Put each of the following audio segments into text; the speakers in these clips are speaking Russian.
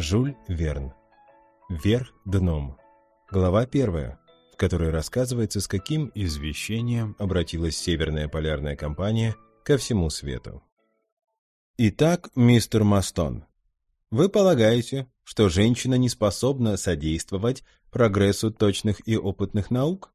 Жюль Верн. Вверх дном. Глава первая, в которой рассказывается, с каким извещением обратилась Северная полярная компания ко всему свету. Итак, мистер Мастон, вы полагаете, что женщина не способна содействовать прогрессу точных и опытных наук?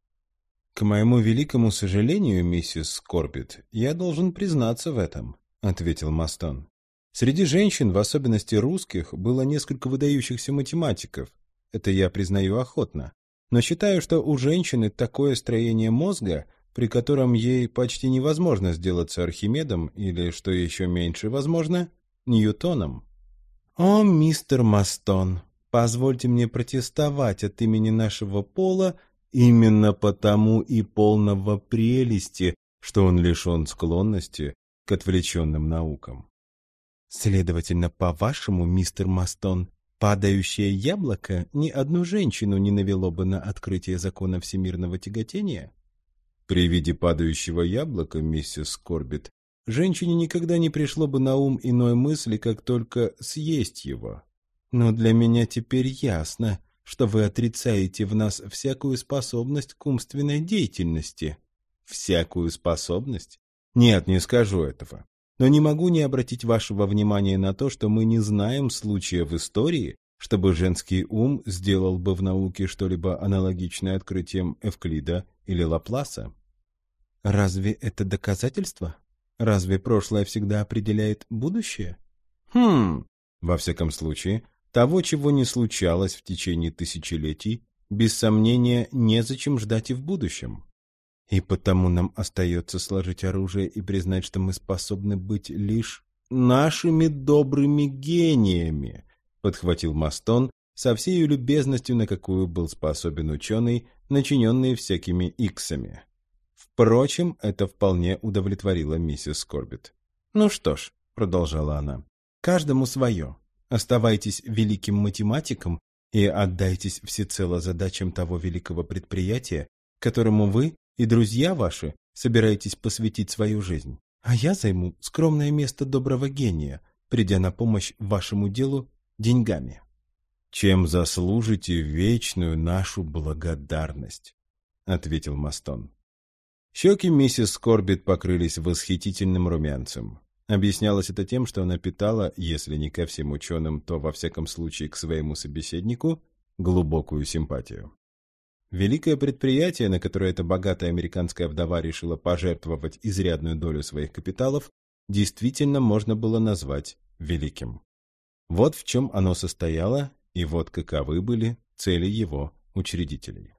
К моему великому сожалению, миссис Скорбит, я должен признаться в этом, ответил Мастон. Среди женщин, в особенности русских, было несколько выдающихся математиков. Это я признаю охотно. Но считаю, что у женщины такое строение мозга, при котором ей почти невозможно сделаться Архимедом или, что еще меньше возможно, Ньютоном. «О, мистер Мастон, позвольте мне протестовать от имени нашего пола именно потому и полного прелести, что он лишен склонности к отвлеченным наукам. Следовательно, по-вашему, мистер Мастон, падающее яблоко ни одну женщину не навело бы на открытие закона всемирного тяготения? При виде падающего яблока, миссис Корбит, женщине никогда не пришло бы на ум иной мысли, как только съесть его. Но для меня теперь ясно, что вы отрицаете в нас всякую способность к умственной деятельности. Всякую способность? Нет, не скажу этого. Но не могу не обратить вашего внимания на то, что мы не знаем случая в истории, чтобы женский ум сделал бы в науке что-либо аналогичное открытиям Эвклида или Лапласа. Разве это доказательство? Разве прошлое всегда определяет будущее? Хм, во всяком случае, того, чего не случалось в течение тысячелетий, без сомнения, незачем ждать и в будущем. И потому нам остается сложить оружие и признать, что мы способны быть лишь нашими добрыми гениями, подхватил Мастон со всей любезностью, на какую был способен ученый, начиненный всякими иксами. Впрочем, это вполне удовлетворило миссис Скорбит. «Ну что ж», — продолжала она, — «каждому свое. Оставайтесь великим математиком и отдайтесь всецело задачам того великого предприятия, которому вы и друзья ваши собираетесь посвятить свою жизнь, а я займу скромное место доброго гения, придя на помощь вашему делу деньгами. Чем заслужите вечную нашу благодарность, ответил Мастон. Щеки миссис Скорбит покрылись восхитительным румянцем. Объяснялось это тем, что она питала, если не ко всем ученым, то во всяком случае к своему собеседнику, глубокую симпатию. Великое предприятие, на которое эта богатая американская вдова решила пожертвовать изрядную долю своих капиталов, действительно можно было назвать великим. Вот в чем оно состояло, и вот каковы были цели его учредителей.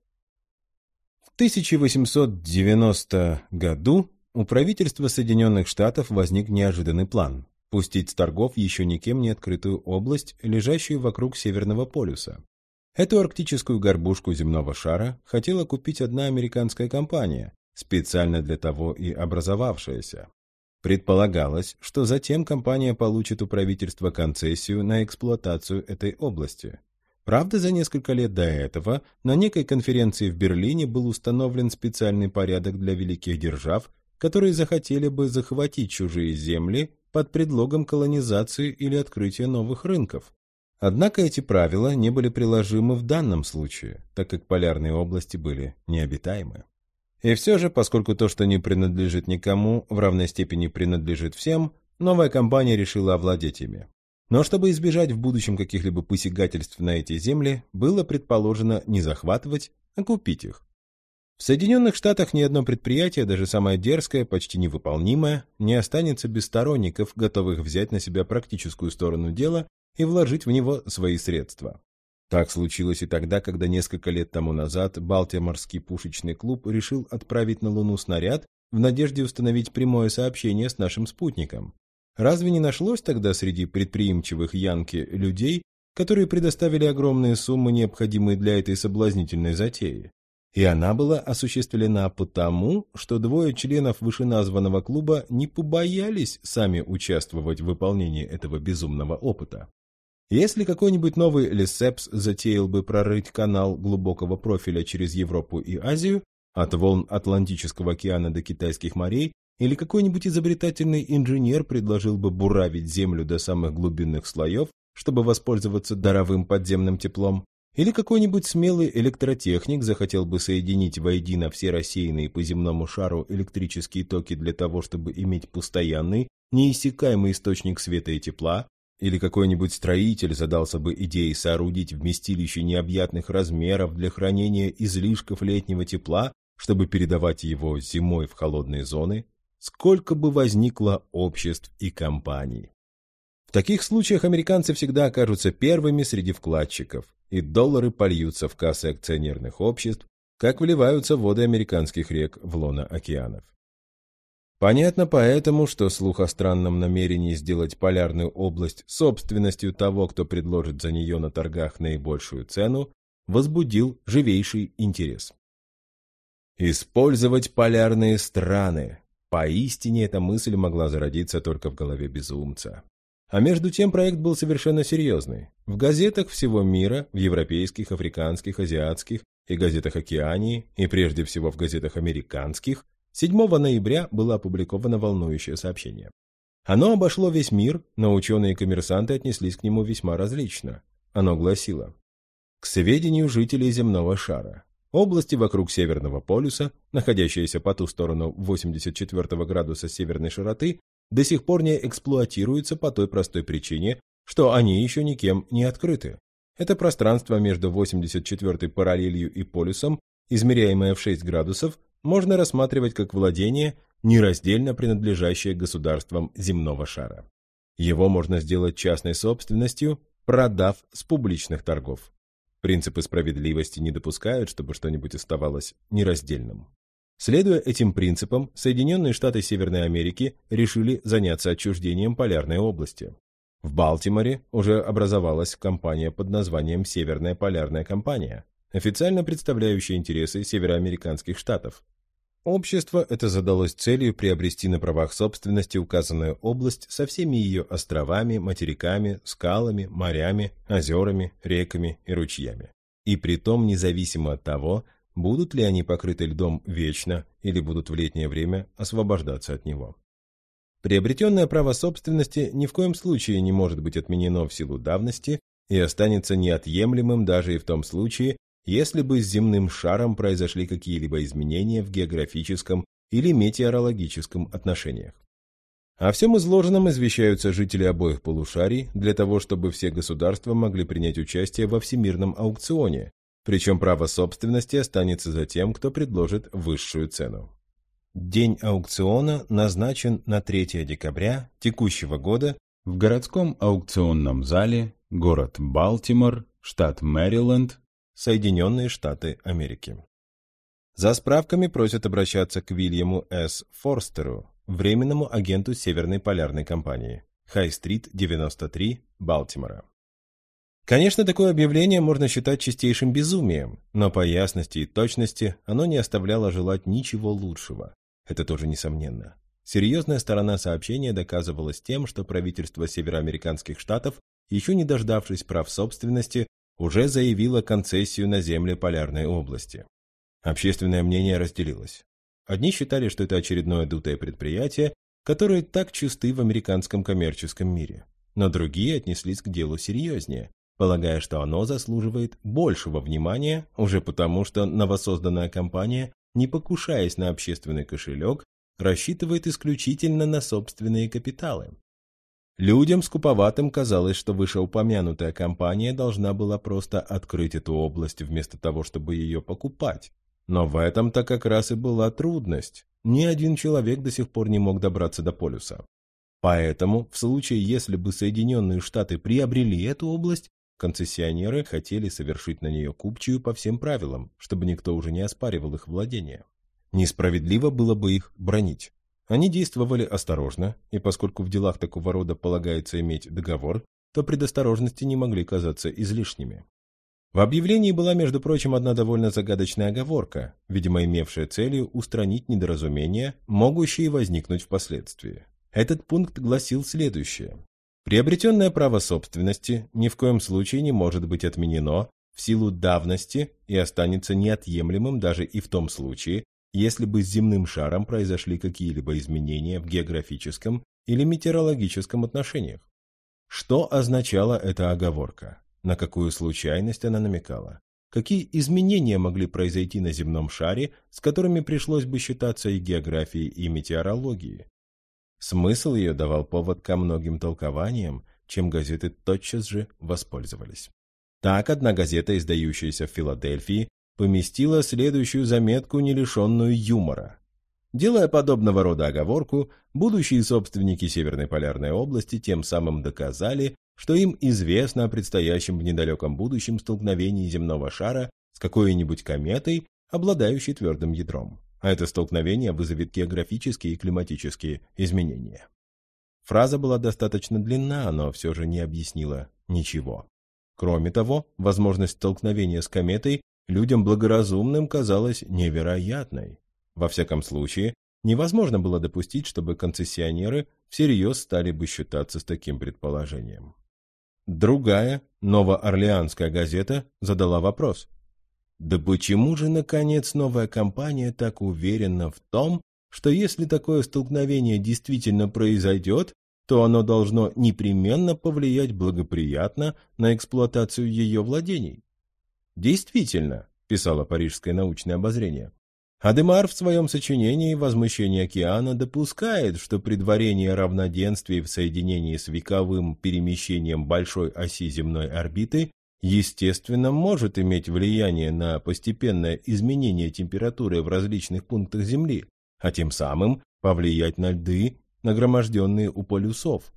В 1890 году у правительства Соединенных Штатов возник неожиданный план – пустить с торгов еще никем не открытую область, лежащую вокруг Северного полюса. Эту арктическую горбушку земного шара хотела купить одна американская компания, специально для того и образовавшаяся. Предполагалось, что затем компания получит у правительства концессию на эксплуатацию этой области. Правда, за несколько лет до этого на некой конференции в Берлине был установлен специальный порядок для великих держав, которые захотели бы захватить чужие земли под предлогом колонизации или открытия новых рынков. Однако эти правила не были приложимы в данном случае, так как полярные области были необитаемы. И все же, поскольку то, что не принадлежит никому, в равной степени принадлежит всем, новая компания решила овладеть ими. Но чтобы избежать в будущем каких-либо посягательств на эти земли, было предположено не захватывать, а купить их. В Соединенных Штатах ни одно предприятие, даже самое дерзкое, почти невыполнимое, не останется без сторонников, готовых взять на себя практическую сторону дела и вложить в него свои средства. Так случилось и тогда, когда несколько лет тому назад Балтиморский пушечный клуб решил отправить на Луну снаряд в надежде установить прямое сообщение с нашим спутником. Разве не нашлось тогда среди предприимчивых Янки людей, которые предоставили огромные суммы, необходимые для этой соблазнительной затеи? И она была осуществлена потому, что двое членов вышеназванного клуба не побоялись сами участвовать в выполнении этого безумного опыта. Если какой-нибудь новый Лесепс затеял бы прорыть канал глубокого профиля через Европу и Азию, от волн Атлантического океана до китайских морей, или какой-нибудь изобретательный инженер предложил бы буравить Землю до самых глубинных слоев, чтобы воспользоваться даровым подземным теплом, или какой-нибудь смелый электротехник захотел бы соединить воедино все рассеянные по земному шару электрические токи для того, чтобы иметь постоянный, неиссякаемый источник света и тепла, или какой-нибудь строитель задался бы идеей соорудить вместилище необъятных размеров для хранения излишков летнего тепла, чтобы передавать его зимой в холодные зоны, сколько бы возникло обществ и компаний. В таких случаях американцы всегда окажутся первыми среди вкладчиков, и доллары польются в кассы акционерных обществ, как вливаются воды американских рек в лоно океанов. Понятно поэтому, что слух о странном намерении сделать полярную область собственностью того, кто предложит за нее на торгах наибольшую цену, возбудил живейший интерес. Использовать полярные страны. Поистине эта мысль могла зародиться только в голове безумца. А между тем проект был совершенно серьезный. В газетах всего мира, в европейских, африканских, азиатских и газетах Океании, и прежде всего в газетах американских, 7 ноября было опубликовано волнующее сообщение. Оно обошло весь мир, но ученые и коммерсанты отнеслись к нему весьма различно. Оно гласило «К сведению жителей земного шара, области вокруг Северного полюса, находящиеся по ту сторону 84 градуса северной широты, до сих пор не эксплуатируются по той простой причине, что они еще никем не открыты. Это пространство между 84-й параллелью и полюсом, измеряемое в 6 градусов, можно рассматривать как владение, нераздельно принадлежащее государствам земного шара. Его можно сделать частной собственностью, продав с публичных торгов. Принципы справедливости не допускают, чтобы что-нибудь оставалось нераздельным. Следуя этим принципам, Соединенные Штаты Северной Америки решили заняться отчуждением полярной области. В Балтиморе уже образовалась компания под названием Северная полярная компания, официально представляющая интересы североамериканских штатов. Общество это задалось целью приобрести на правах собственности указанную область со всеми ее островами, материками, скалами, морями, озерами, реками и ручьями. И притом независимо от того, будут ли они покрыты льдом вечно или будут в летнее время освобождаться от него. Приобретенное право собственности ни в коем случае не может быть отменено в силу давности и останется неотъемлемым даже и в том случае, если бы с земным шаром произошли какие-либо изменения в географическом или метеорологическом отношениях. О всем изложенном извещаются жители обоих полушарий для того, чтобы все государства могли принять участие во всемирном аукционе, причем право собственности останется за тем, кто предложит высшую цену. День аукциона назначен на 3 декабря текущего года в городском аукционном зале, город Балтимор, штат Мэриленд, Соединенные Штаты Америки. За справками просят обращаться к Вильяму С. Форстеру, временному агенту Северной полярной компании, Хай-стрит, 93, Балтимора. Конечно, такое объявление можно считать чистейшим безумием, но по ясности и точности оно не оставляло желать ничего лучшего. Это тоже несомненно. Серьезная сторона сообщения доказывалась тем, что правительство североамериканских штатов, еще не дождавшись прав собственности, уже заявило концессию на земли полярной области. Общественное мнение разделилось. Одни считали, что это очередное дутое предприятие, которое так чисты в американском коммерческом мире, но другие отнеслись к делу серьезнее полагая, что оно заслуживает большего внимания уже потому, что новосозданная компания, не покушаясь на общественный кошелек, рассчитывает исключительно на собственные капиталы. Людям скуповатым казалось, что вышеупомянутая компания должна была просто открыть эту область вместо того, чтобы ее покупать. Но в этом-то как раз и была трудность. Ни один человек до сих пор не мог добраться до полюса. Поэтому, в случае, если бы Соединенные Штаты приобрели эту область, Концессионеры хотели совершить на нее купчую по всем правилам, чтобы никто уже не оспаривал их владение. Несправедливо было бы их бронить. Они действовали осторожно, и поскольку в делах такого рода полагается иметь договор, то предосторожности не могли казаться излишними. В объявлении была, между прочим, одна довольно загадочная оговорка, видимо, имевшая целью устранить недоразумения, могущие возникнуть впоследствии. Этот пункт гласил следующее. Приобретенное право собственности ни в коем случае не может быть отменено в силу давности и останется неотъемлемым даже и в том случае, если бы с земным шаром произошли какие-либо изменения в географическом или метеорологическом отношениях. Что означала эта оговорка? На какую случайность она намекала? Какие изменения могли произойти на земном шаре, с которыми пришлось бы считаться и географией, и метеорологией? Смысл ее давал повод ко многим толкованиям, чем газеты тотчас же воспользовались. Так одна газета, издающаяся в Филадельфии, поместила следующую заметку, не лишенную юмора. Делая подобного рода оговорку, будущие собственники Северной полярной области тем самым доказали, что им известно о предстоящем в недалеком будущем столкновении земного шара с какой-нибудь кометой, обладающей твердым ядром. А это столкновение вызовет географические и климатические изменения. Фраза была достаточно длинна, но все же не объяснила ничего. Кроме того, возможность столкновения с кометой людям благоразумным казалась невероятной. Во всяком случае, невозможно было допустить, чтобы концессионеры всерьез стали бы считаться с таким предположением. Другая, новоорлеанская газета задала вопрос. Да почему же, наконец, новая компания так уверена в том, что если такое столкновение действительно произойдет, то оно должно непременно повлиять благоприятно на эксплуатацию ее владений. Действительно, писало Парижское научное обозрение, Адемар в своем сочинении «Возмущение океана» допускает, что предварение равноденствий в соединении с вековым перемещением большой оси земной орбиты естественно может иметь влияние на постепенное изменение температуры в различных пунктах Земли, а тем самым повлиять на льды, нагроможденные у полюсов.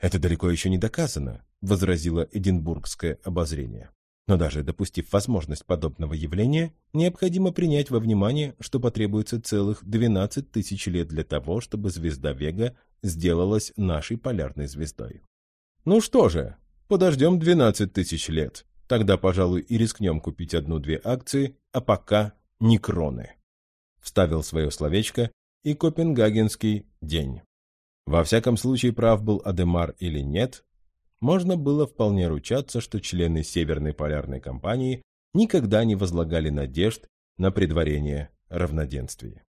«Это далеко еще не доказано», — возразило Эдинбургское обозрение. Но даже допустив возможность подобного явления, необходимо принять во внимание, что потребуется целых 12 тысяч лет для того, чтобы звезда Вега сделалась нашей полярной звездой. Ну что же, подождем 12 тысяч лет. Тогда, пожалуй, и рискнем купить одну-две акции, а пока не кроны. Вставил свое словечко и Копенгагенский день. Во всяком случае, прав был Адемар или нет, можно было вполне ручаться, что члены Северной полярной компании никогда не возлагали надежд на предварение равноденствия.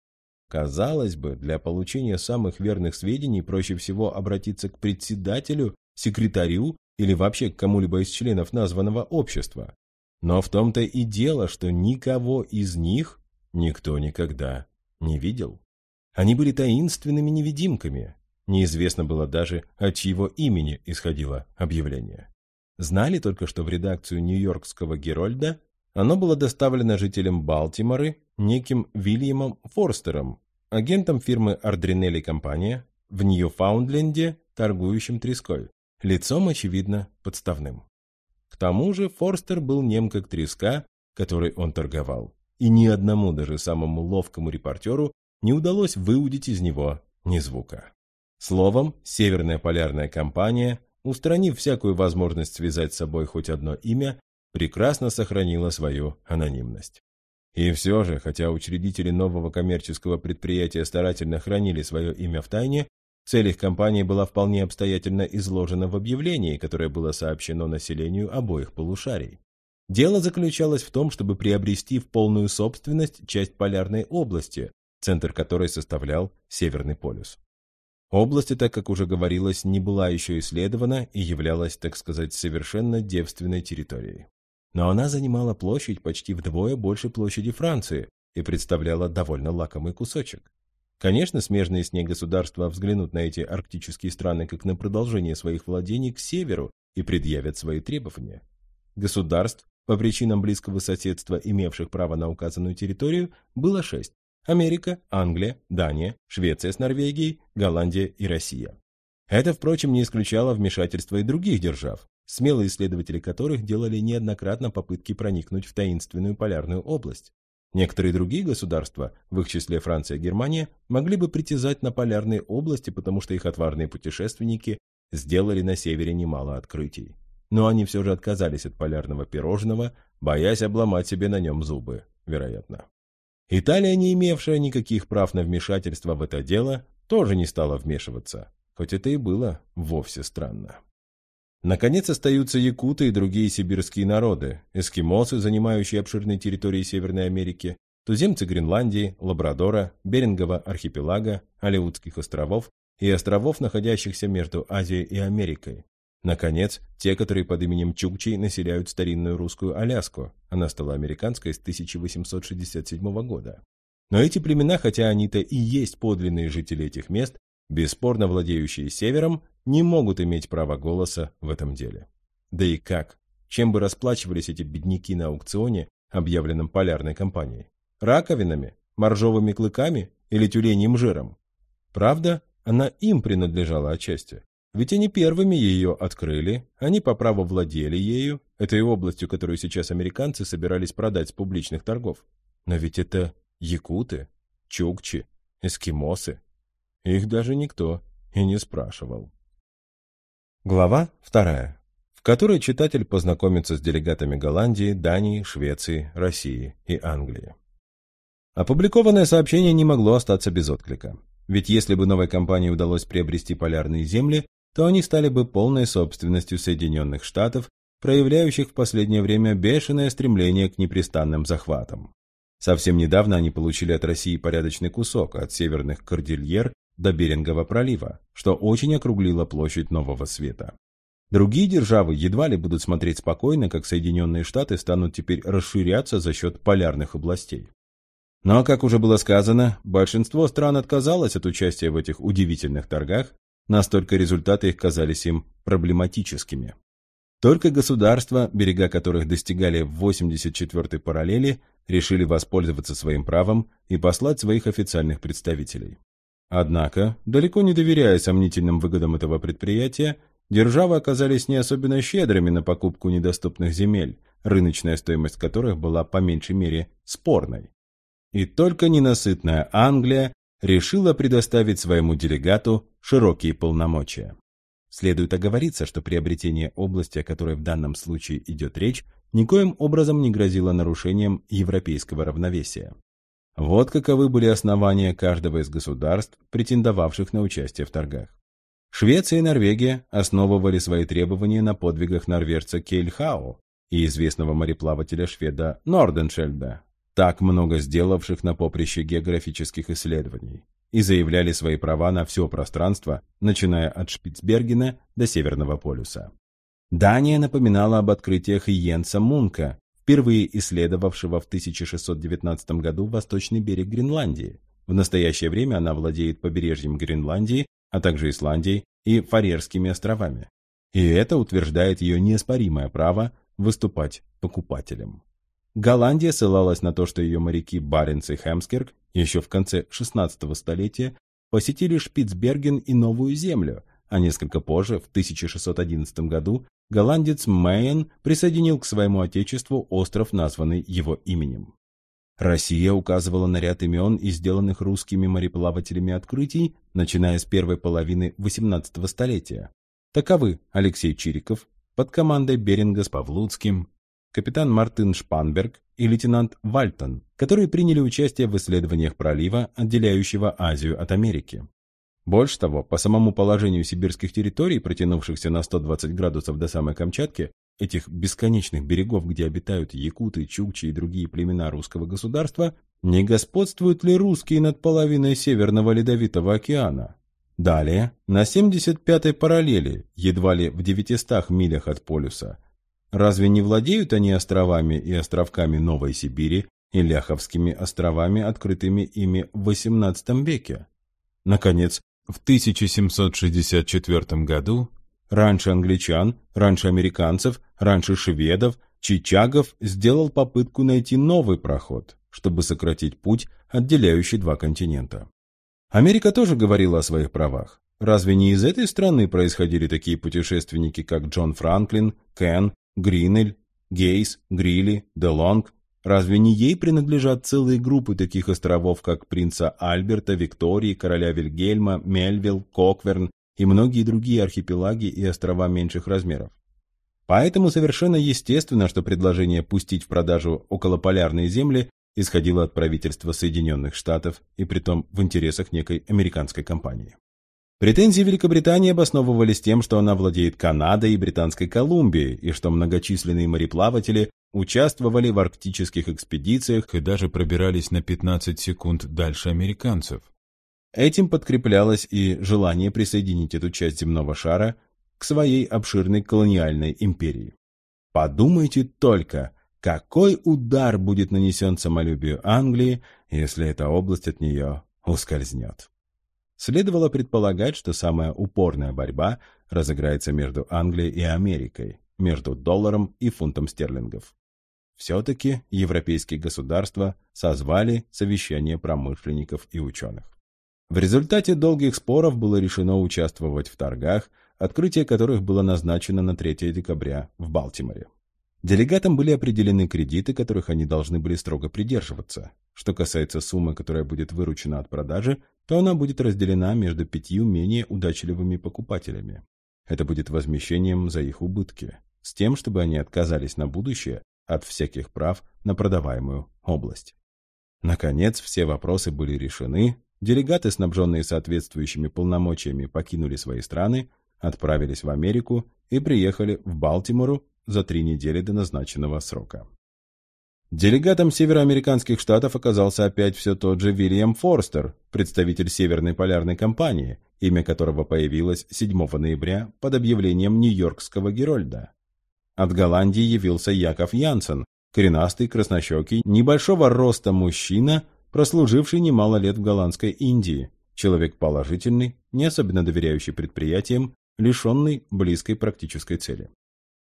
Казалось бы, для получения самых верных сведений проще всего обратиться к председателю, секретарю или вообще к кому-либо из членов названного общества. Но в том-то и дело, что никого из них никто никогда не видел. Они были таинственными невидимками, Неизвестно было даже, от чьего имени исходило объявление. Знали только, что в редакцию Нью-Йоркского Герольда оно было доставлено жителям Балтиморы неким Вильямом Форстером, агентом фирмы Ардринелли компания в Ньюфаундленде, торгующим треской, лицом, очевидно, подставным. К тому же Форстер был нем как треска, которой он торговал, и ни одному, даже самому ловкому репортеру, не удалось выудить из него ни звука. Словом, Северная полярная компания, устранив всякую возможность связать с собой хоть одно имя, прекрасно сохранила свою анонимность. И все же, хотя учредители нового коммерческого предприятия старательно хранили свое имя в тайне, цель их компании была вполне обстоятельно изложена в объявлении, которое было сообщено населению обоих полушарий. Дело заключалось в том, чтобы приобрести в полную собственность часть полярной области, центр которой составлял Северный полюс. Область эта, как уже говорилось, не была еще исследована и являлась, так сказать, совершенно девственной территорией. Но она занимала площадь почти вдвое больше площади Франции и представляла довольно лакомый кусочек. Конечно, смежные с ней государства взглянут на эти арктические страны как на продолжение своих владений к северу и предъявят свои требования. Государств, по причинам близкого соседства, имевших право на указанную территорию, было шесть, Америка, Англия, Дания, Швеция с Норвегией, Голландия и Россия. Это, впрочем, не исключало вмешательства и других держав, смелые исследователи которых делали неоднократно попытки проникнуть в таинственную полярную область. Некоторые другие государства, в их числе Франция и Германия, могли бы притязать на полярные области, потому что их отварные путешественники сделали на севере немало открытий. Но они все же отказались от полярного пирожного, боясь обломать себе на нем зубы, вероятно. Италия, не имевшая никаких прав на вмешательство в это дело, тоже не стала вмешиваться, хоть это и было вовсе странно. Наконец остаются якуты и другие сибирские народы, эскимосы, занимающие обширные территории Северной Америки, туземцы Гренландии, Лабрадора, Берингового архипелага, Алеутских островов и островов, находящихся между Азией и Америкой. Наконец, те, которые под именем Чукчей населяют старинную русскую Аляску. Она стала американской с 1867 года. Но эти племена, хотя они-то и есть подлинные жители этих мест, бесспорно владеющие севером, не могут иметь права голоса в этом деле. Да и как? Чем бы расплачивались эти бедняки на аукционе, объявленном полярной компанией? Раковинами? Моржовыми клыками? Или тюленьим жиром? Правда, она им принадлежала отчасти. Ведь они первыми ее открыли, они по праву владели ею, этой областью, которую сейчас американцы собирались продать с публичных торгов. Но ведь это якуты, чукчи, эскимосы. Их даже никто и не спрашивал. Глава вторая, в которой читатель познакомится с делегатами Голландии, Дании, Швеции, России и Англии. Опубликованное сообщение не могло остаться без отклика. Ведь если бы новой компании удалось приобрести полярные земли, то они стали бы полной собственностью Соединенных Штатов, проявляющих в последнее время бешеное стремление к непрестанным захватам. Совсем недавно они получили от России порядочный кусок от северных кордильер до Берингового пролива, что очень округлило площадь Нового Света. Другие державы едва ли будут смотреть спокойно, как Соединенные Штаты станут теперь расширяться за счет полярных областей. Но, как уже было сказано, большинство стран отказалось от участия в этих удивительных торгах, Настолько результаты их казались им проблематическими. Только государства, берега которых достигали в 84-й параллели, решили воспользоваться своим правом и послать своих официальных представителей. Однако, далеко не доверяя сомнительным выгодам этого предприятия, державы оказались не особенно щедрыми на покупку недоступных земель, рыночная стоимость которых была по меньшей мере спорной. И только ненасытная Англия решила предоставить своему делегату широкие полномочия. Следует оговориться, что приобретение области, о которой в данном случае идет речь, никоим образом не грозило нарушением европейского равновесия. Вот каковы были основания каждого из государств, претендовавших на участие в торгах. Швеция и Норвегия основывали свои требования на подвигах норвежца Кейльхау и известного мореплавателя шведа Норденшельда, так много сделавших на поприще географических исследований, и заявляли свои права на все пространство, начиная от Шпицбергена до Северного полюса. Дания напоминала об открытиях Йенса Мунка, впервые исследовавшего в 1619 году восточный берег Гренландии. В настоящее время она владеет побережьем Гренландии, а также Исландией и Фарерскими островами. И это утверждает ее неоспоримое право выступать покупателем. Голландия ссылалась на то, что ее моряки Баренц и Хемскерк еще в конце XVI столетия посетили Шпицберген и Новую Землю, а несколько позже, в 1611 году, голландец Мейен присоединил к своему отечеству остров, названный его именем. Россия указывала на ряд имен и сделанных русскими мореплавателями открытий, начиная с первой половины XVIII столетия. Таковы Алексей Чириков под командой Беринга с Павлуцким, капитан Мартин Шпанберг и лейтенант Вальтон, которые приняли участие в исследованиях пролива, отделяющего Азию от Америки. Больше того, по самому положению сибирских территорий, протянувшихся на 120 градусов до самой Камчатки, этих бесконечных берегов, где обитают якуты, чукчи и другие племена русского государства, не господствуют ли русские над половиной Северного Ледовитого океана? Далее, на 75-й параллели, едва ли в 900 милях от полюса, Разве не владеют они островами и островками Новой Сибири и Ляховскими островами, открытыми ими в XVIII веке? Наконец, в 1764 году, раньше англичан, раньше американцев, раньше шведов, Чичагов сделал попытку найти новый проход, чтобы сократить путь, отделяющий два континента. Америка тоже говорила о своих правах. Разве не из этой страны происходили такие путешественники, как Джон Франклин, Кен, Гринель, Гейс, Грилли, Делонг. Разве не ей принадлежат целые группы таких островов, как принца Альберта, Виктории, короля Вильгельма, Мельвилл, Кокверн и многие другие архипелаги и острова меньших размеров? Поэтому совершенно естественно, что предложение пустить в продажу околополярные земли исходило от правительства Соединенных Штатов и притом в интересах некой американской компании. Претензии Великобритании обосновывались тем, что она владеет Канадой и Британской Колумбией, и что многочисленные мореплаватели участвовали в арктических экспедициях и даже пробирались на 15 секунд дальше американцев. Этим подкреплялось и желание присоединить эту часть земного шара к своей обширной колониальной империи. Подумайте только, какой удар будет нанесен самолюбию Англии, если эта область от нее ускользнет. Следовало предполагать, что самая упорная борьба разыграется между Англией и Америкой, между долларом и фунтом стерлингов. Все-таки европейские государства созвали совещание промышленников и ученых. В результате долгих споров было решено участвовать в торгах, открытие которых было назначено на 3 декабря в Балтиморе. Делегатам были определены кредиты, которых они должны были строго придерживаться. Что касается суммы, которая будет выручена от продажи, то она будет разделена между пятью менее удачливыми покупателями. Это будет возмещением за их убытки, с тем, чтобы они отказались на будущее от всяких прав на продаваемую область. Наконец, все вопросы были решены, делегаты, снабженные соответствующими полномочиями, покинули свои страны, отправились в Америку и приехали в Балтимору за три недели до назначенного срока. Делегатом североамериканских штатов оказался опять все тот же Вильям Форстер, представитель Северной полярной компании, имя которого появилось 7 ноября под объявлением Нью-Йоркского Герольда. От Голландии явился Яков Янсен, коренастый, краснощекий, небольшого роста мужчина, прослуживший немало лет в голландской Индии, человек положительный, не особенно доверяющий предприятиям, лишенный близкой практической цели.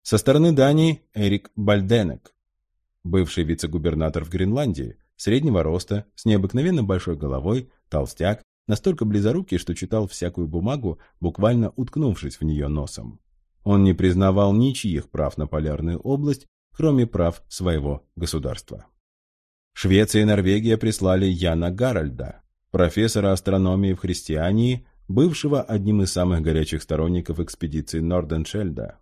Со стороны Дании Эрик Бальденек, бывший вице-губернатор в Гренландии, среднего роста, с необыкновенно большой головой, толстяк, настолько близорукий, что читал всякую бумагу, буквально уткнувшись в нее носом. Он не признавал ничьих прав на полярную область, кроме прав своего государства. Швеция и Норвегия прислали Яна Гарольда, профессора астрономии в христиании, бывшего одним из самых горячих сторонников экспедиции Норденшельда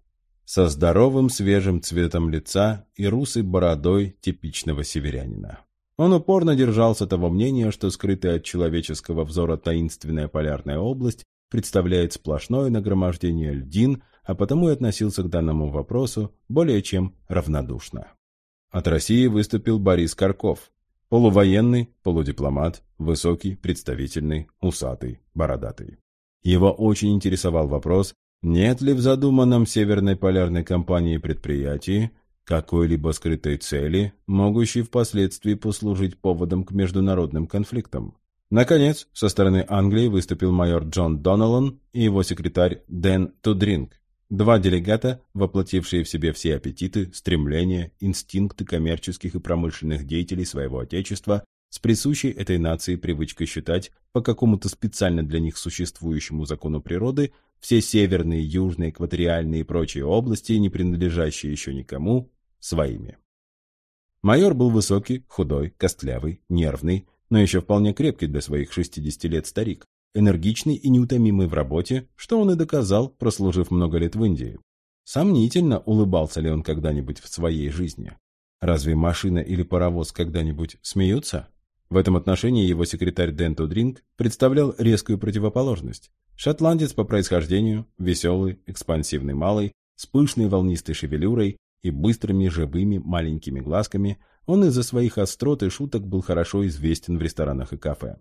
со здоровым свежим цветом лица и русой бородой типичного северянина. Он упорно держался того мнения, что скрытая от человеческого взора таинственная полярная область представляет сплошное нагромождение льдин, а потому и относился к данному вопросу более чем равнодушно. От России выступил Борис Карков, полувоенный, полудипломат, высокий, представительный, усатый, бородатый. Его очень интересовал вопрос, нет ли в задуманном Северной полярной компании предприятии какой-либо скрытой цели, могущей впоследствии послужить поводом к международным конфликтам? Наконец, со стороны Англии выступил майор Джон Доналан и его секретарь Дэн Тудринг, два делегата, воплотившие в себе все аппетиты, стремления, инстинкты коммерческих и промышленных деятелей своего отечества с присущей этой нации привычкой считать по какому-то специально для них существующему закону природы все северные, южные, экваториальные и прочие области, не принадлежащие еще никому, своими. Майор был высокий, худой, костлявый, нервный, но еще вполне крепкий для своих 60 лет старик, энергичный и неутомимый в работе, что он и доказал, прослужив много лет в Индии. Сомнительно, улыбался ли он когда-нибудь в своей жизни. Разве машина или паровоз когда-нибудь смеются? В этом отношении его секретарь Дэн Тудринг представлял резкую противоположность. Шотландец по происхождению, веселый, экспансивный малый, с пышной волнистой шевелюрой и быстрыми живыми маленькими глазками, он из-за своих острот и шуток был хорошо известен в ресторанах и кафе.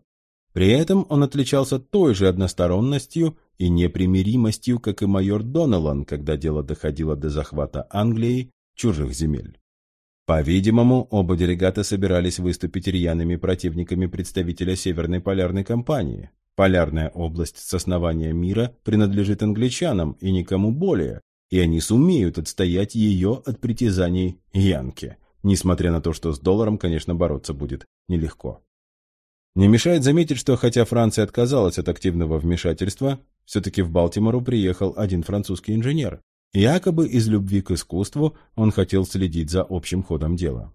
При этом он отличался той же односторонностью и непримиримостью, как и майор Доналан, когда дело доходило до захвата Англии чужих земель. По-видимому, оба делегата собирались выступить рьяными противниками представителя Северной полярной компании. Полярная область с основания мира принадлежит англичанам и никому более, и они сумеют отстоять ее от притязаний Янки, несмотря на то, что с долларом, конечно, бороться будет нелегко. Не мешает заметить, что хотя Франция отказалась от активного вмешательства, все-таки в Балтимору приехал один французский инженер, Якобы из любви к искусству он хотел следить за общим ходом дела.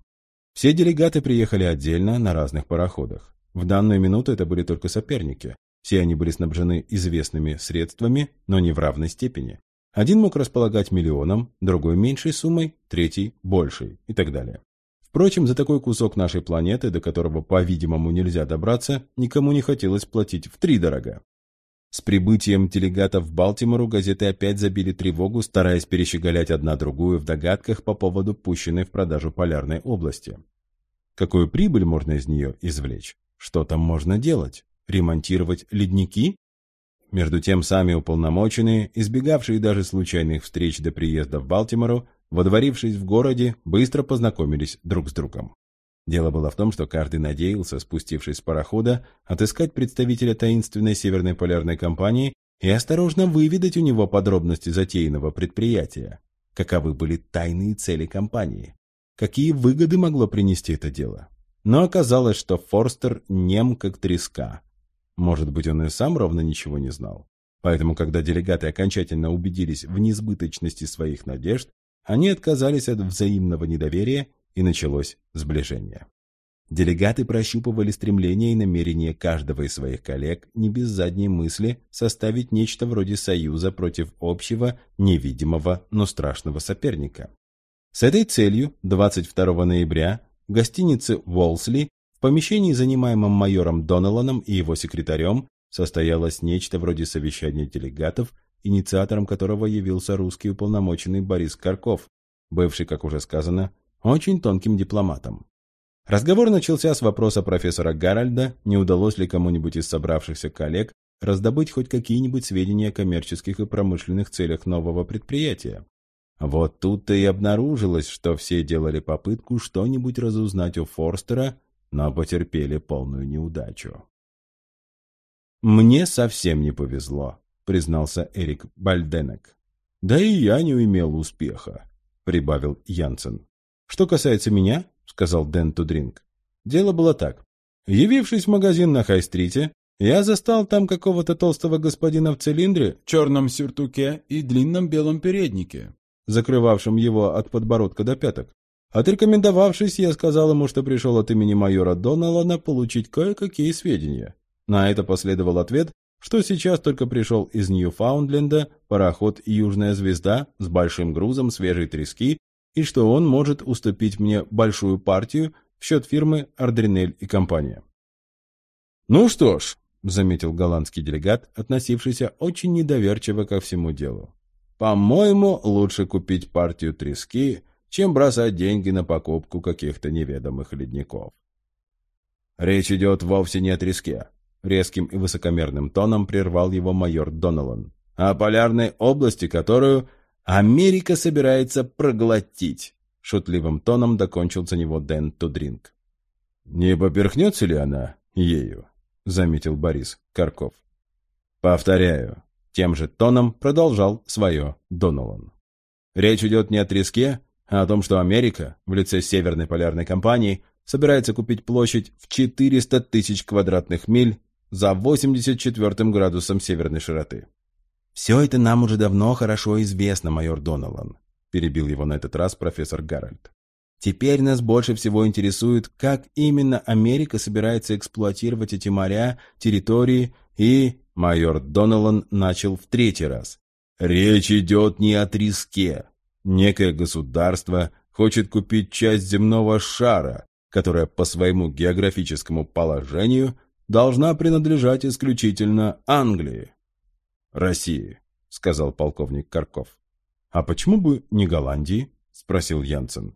Все делегаты приехали отдельно на разных пароходах. В данную минуту это были только соперники. Все они были снабжены известными средствами, но не в равной степени. Один мог располагать миллионом, другой меньшей суммой, третий большей и так далее. Впрочем, за такой кусок нашей планеты, до которого, по-видимому, нельзя добраться, никому не хотелось платить втридорога. С прибытием делегатов в Балтимору газеты опять забили тревогу, стараясь перещеголять одна другую в догадках по поводу пущенной в продажу полярной области. Какую прибыль можно из нее извлечь? Что там можно делать? Ремонтировать ледники? Между тем сами уполномоченные, избегавшие даже случайных встреч до приезда в Балтимору, водворившись в городе, быстро познакомились друг с другом. Дело было в том, что каждый надеялся, спустившись с парохода, отыскать представителя таинственной Северной полярной компании и осторожно выведать у него подробности затеянного предприятия. Каковы были тайные цели компании? Какие выгоды могло принести это дело? Но оказалось, что Форстер нем как треска. Может быть, он и сам ровно ничего не знал. Поэтому, когда делегаты окончательно убедились в несбыточности своих надежд, они отказались от взаимного недоверия, и началось сближение. Делегаты прощупывали стремления и намерения каждого из своих коллег не без задней мысли составить нечто вроде союза против общего, невидимого, но страшного соперника. С этой целью 22 ноября в гостинице «Волсли» в помещении, занимаемом майором Доналаном и его секретарем, состоялось нечто вроде совещания делегатов, инициатором которого явился русский уполномоченный Борис Карков, бывший, как уже сказано, очень тонким дипломатом. Разговор начался с вопроса профессора Гарольда, не удалось ли кому-нибудь из собравшихся коллег раздобыть хоть какие-нибудь сведения о коммерческих и промышленных целях нового предприятия. Вот тут-то и обнаружилось, что все делали попытку что-нибудь разузнать у Форстера, но потерпели полную неудачу. «Мне совсем не повезло», — признался Эрик Бальденек. «Да и я не имел успеха», — прибавил Янсен. «Что касается меня, — сказал Дэн Тудринг, — дело было так. Явившись в магазин на Хай-стрите, я застал там какого-то толстого господина в цилиндре, черном сюртуке и длинном белом переднике, закрывавшем его от подбородка до пяток. Отрекомендовавшись, я сказал ему, что пришел от имени майора Доналана получить кое-какие сведения. На это последовал ответ, что сейчас только пришел из Ньюфаундленда пароход «Южная звезда» с большим грузом свежей трески и что он может уступить мне большую партию в счет фирмы «Ардринель и компания». «Ну что ж», — заметил голландский делегат, относившийся очень недоверчиво ко всему делу, «по-моему, лучше купить партию трески, чем бросать деньги на покупку каких-то неведомых ледников». «Речь идет вовсе не о треске», — резким и высокомерным тоном прервал его майор Доналан, «а о полярной области, которую Америка собирается проглотить. Шутливым тоном докончил за него Дэн Тудринг. «Не поперхнется ли она ею?» — заметил Борис Карков. «Повторяю». Тем же тоном продолжал свое Доналан. Речь идет не о треске, а о том, что Америка в лице Северной полярной компании собирается купить площадь в 400 тысяч квадратных миль за 84 градусом северной широты. «Все это нам уже давно хорошо известно, майор Доналан», перебил его на этот раз профессор Гарольд. «Теперь нас больше всего интересует, как именно Америка собирается эксплуатировать эти моря, территории и...» Майор Доналан начал в третий раз. «Речь идет не о треске. Некое государство хочет купить часть земного шара, которая по своему географическому положению должна принадлежать исключительно Англии. России, сказал полковник Карков. А почему бы не Голландии? спросил Янсен.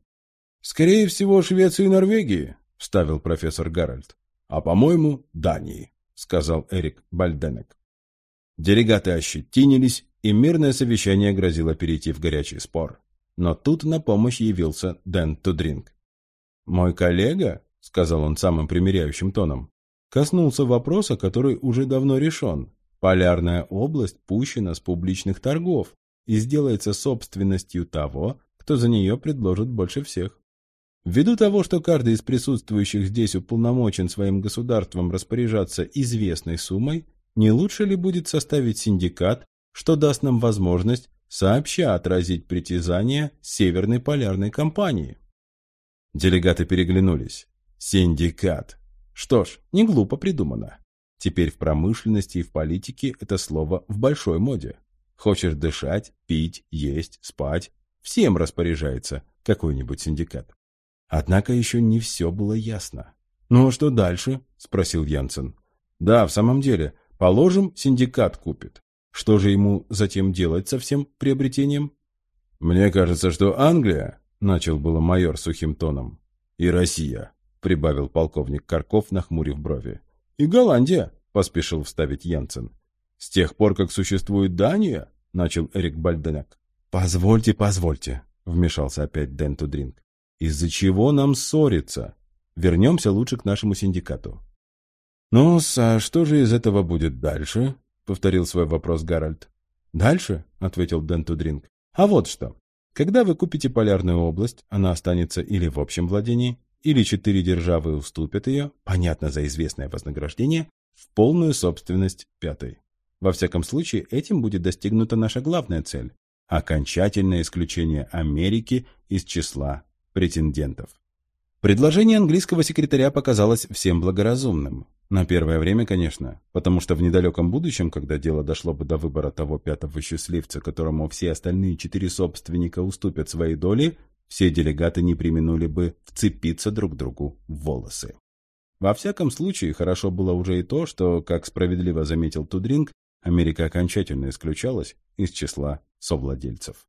Скорее всего, Швеции и Норвегии, вставил профессор Гарольд. А по-моему, Дании, сказал Эрик Бальденек. Делегаты ощетинились, и мирное совещание грозило перейти в горячий спор. Но тут на помощь явился Дэн Тудринг. «Мой коллега», — сказал он самым примиряющим тоном, коснулся вопроса, который уже давно решен, Полярная область пущена с публичных торгов и сделается собственностью того, кто за нее предложит больше всех. Ввиду того, что каждый из присутствующих здесь уполномочен своим государством распоряжаться известной суммой, не лучше ли будет составить синдикат, что даст нам возможность сообща отразить притязания Северной полярной компании? Делегаты переглянулись. Синдикат. Что ж, не глупо придумано. Теперь в промышленности и в политике это слово в большой моде. Хочешь дышать, пить, есть, спать – всем распоряжается какой-нибудь синдикат. Однако еще не все было ясно. «Ну а что дальше?» – спросил Янсен. «Да, в самом деле, положим, синдикат купит. Что же ему затем делать со всем приобретением?» «Мне кажется, что Англия», – начал было майор сухим тоном, – «и Россия», – прибавил полковник Карков, нахмурив брови. «И Голландия», — поспешил вставить Янсен. С тех пор, как существует Дания, начал Эрик Бальденак. Позвольте, позвольте, вмешался опять Дэн Тудринг. Из-за чего нам ссориться? Вернемся лучше к нашему синдикату. ну а что же из этого будет дальше? Повторил свой вопрос Гарольд. Дальше, ответил Дэн Тудринг. А вот что. Когда вы купите полярную область, она останется или в общем владении, или четыре державы уступят ее, понятно за известное вознаграждение, в полную собственность пятой. Во всяком случае, этим будет достигнута наша главная цель – окончательное исключение Америки из числа претендентов. Предложение английского секретаря показалось всем благоразумным. На первое время, конечно, потому что в недалеком будущем, когда дело дошло бы до выбора того пятого счастливца, которому все остальные четыре собственника уступят свои доли, все делегаты не применули бы вцепиться друг другу в волосы. Во всяком случае, хорошо было уже и то, что, как справедливо заметил Тудринг, Америка окончательно исключалась из числа совладельцев.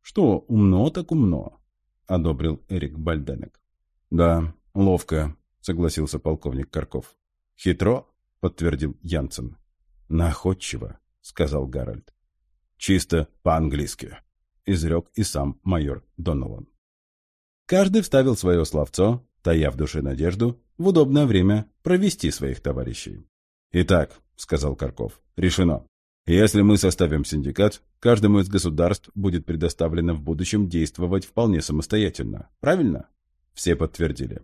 «Что, умно так умно», — одобрил Эрик Бальденек. «Да, ловко», — согласился полковник Карков. «Хитро», — подтвердил Янсен. «Находчиво», — сказал Гарольд. «Чисто по-английски», — изрек и сам майор Донован. Каждый вставил свое словцо, тая в душе надежду, в удобное время провести своих товарищей. «Итак», — сказал Карков, — «решено. Если мы составим синдикат, каждому из государств будет предоставлено в будущем действовать вполне самостоятельно. Правильно?» Все подтвердили.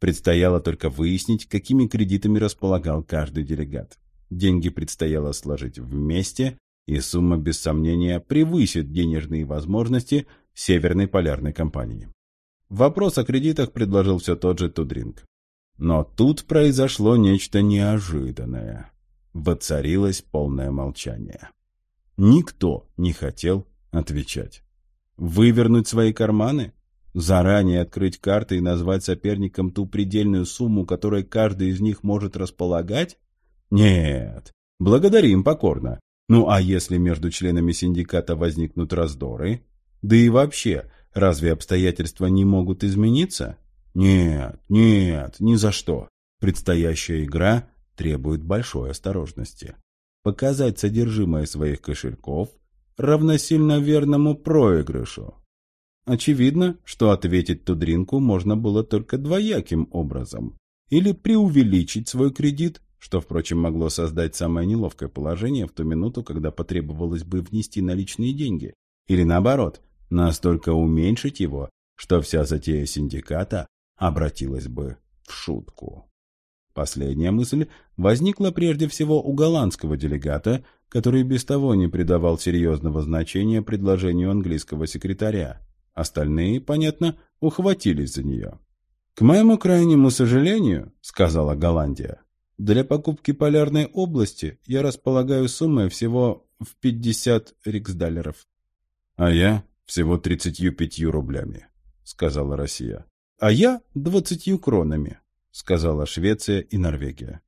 Предстояло только выяснить, какими кредитами располагал каждый делегат. Деньги предстояло сложить вместе, и сумма, без сомнения, превысит денежные возможности Северной полярной компании. Вопрос о кредитах предложил все тот же Тудринг. Но тут произошло нечто неожиданное. Воцарилось полное молчание. Никто не хотел отвечать. Вывернуть свои карманы? Заранее открыть карты и назвать соперникам ту предельную сумму, которой каждый из них может располагать? Нет. Благодарим покорно. Ну а если между членами синдиката возникнут раздоры? Да и вообще, разве обстоятельства не могут измениться? Нет, нет, ни за что. Предстоящая игра требует большой осторожности. Показать содержимое своих кошельков равносильно верному проигрышу. Очевидно, что ответить Тудринку можно было только двояким образом. Или преувеличить свой кредит, что, впрочем, могло создать самое неловкое положение в ту минуту, когда потребовалось бы внести наличные деньги. Или наоборот, настолько уменьшить его, что вся затея синдиката обратилась бы в шутку. Последняя мысль возникла прежде всего у голландского делегата, который без того не придавал серьезного значения предложению английского секретаря. Остальные, понятно, ухватились за нее. «К моему крайнему сожалению», — сказала Голландия, «для покупки полярной области я располагаю суммой всего в 50 риксдалеров». «А я всего 35 рублями», — сказала Россия. «А я двадцатью кронами», — сказала Швеция и Норвегия.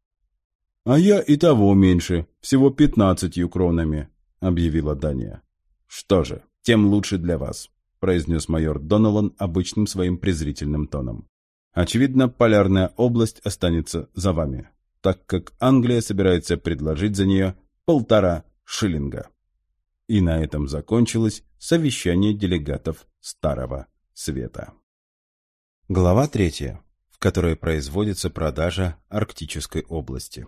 «А я и того меньше, всего пятнадцатью кронами», — объявила Дания. «Что же, тем лучше для вас произнес майор Доналан обычным своим презрительным тоном. Очевидно, полярная область останется за вами, так как Англия собирается предложить за нее полтора шиллинга. И на этом закончилось совещание делегатов Старого Света. Глава третья, в которой производится продажа Арктической области.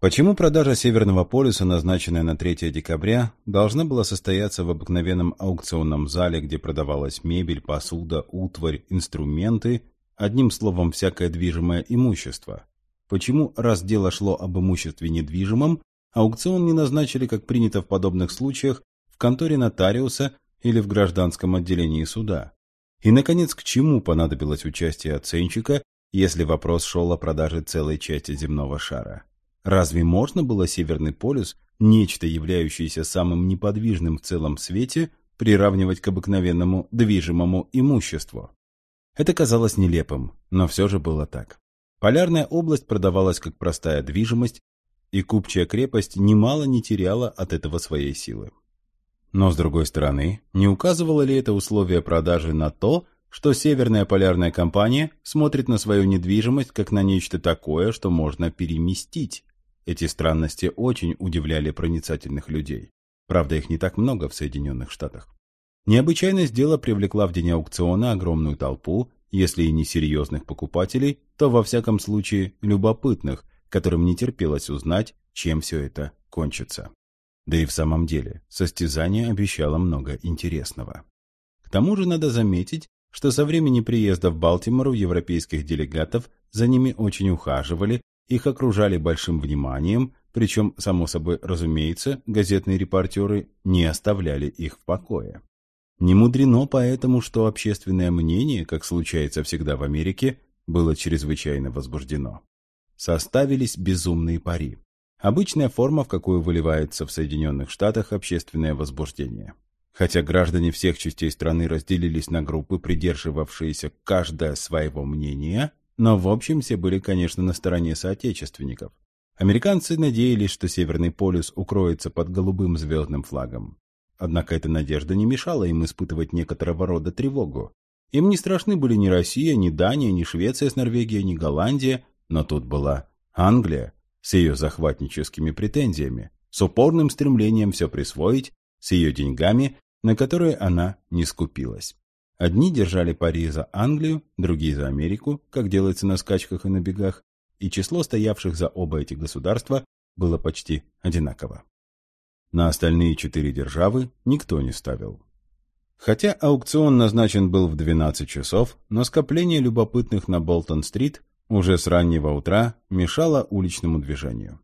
Почему продажа Северного полюса, назначенная на 3 декабря, должна была состояться в обыкновенном аукционном зале, где продавалась мебель, посуда, утварь, инструменты, одним словом, всякое движимое имущество? Почему, раз дело шло об имуществе недвижимом, аукцион не назначили, как принято в подобных случаях, в конторе нотариуса или в гражданском отделении суда? И, наконец, к чему понадобилось участие оценщика, если вопрос шел о продаже целой части земного шара? Разве можно было Северный полюс, нечто являющееся самым неподвижным в целом свете, приравнивать к обыкновенному движимому имуществу? Это казалось нелепым, но все же было так. Полярная область продавалась как простая движимость, и купчая крепость немало не теряла от этого своей силы. Но, с другой стороны, не указывало ли это условие продажи на то, что Северная полярная компания смотрит на свою недвижимость как на нечто такое, что можно переместить, Эти странности очень удивляли проницательных людей. Правда, их не так много в Соединенных Штатах. Необычайность дела привлекла в день аукциона огромную толпу, если и не серьезных покупателей, то во всяком случае любопытных, которым не терпелось узнать, чем все это кончится. Да и в самом деле, состязание обещало много интересного. К тому же надо заметить, что со времени приезда в Балтимор европейских делегатов за ними очень ухаживали, их окружали большим вниманием, причем, само собой разумеется, газетные репортеры не оставляли их в покое. Не мудрено поэтому, что общественное мнение, как случается всегда в Америке, было чрезвычайно возбуждено. Составились безумные пари. Обычная форма, в какую выливается в Соединенных Штатах общественное возбуждение. Хотя граждане всех частей страны разделились на группы, придерживавшиеся каждое своего мнения, но в общем все были, конечно, на стороне соотечественников. Американцы надеялись, что Северный полюс укроется под голубым звездным флагом. Однако эта надежда не мешала им испытывать некоторого рода тревогу. Им не страшны были ни Россия, ни Дания, ни Швеция с Норвегией, ни Голландия, но тут была Англия с ее захватническими претензиями, с упорным стремлением все присвоить, с ее деньгами, на которые она не скупилась. Одни держали пари за Англию, другие за Америку, как делается на скачках и на бегах, и число стоявших за оба эти государства было почти одинаково. На остальные четыре державы никто не ставил. Хотя аукцион назначен был в 12 часов, но скопление любопытных на Болтон-стрит уже с раннего утра мешало уличному движению.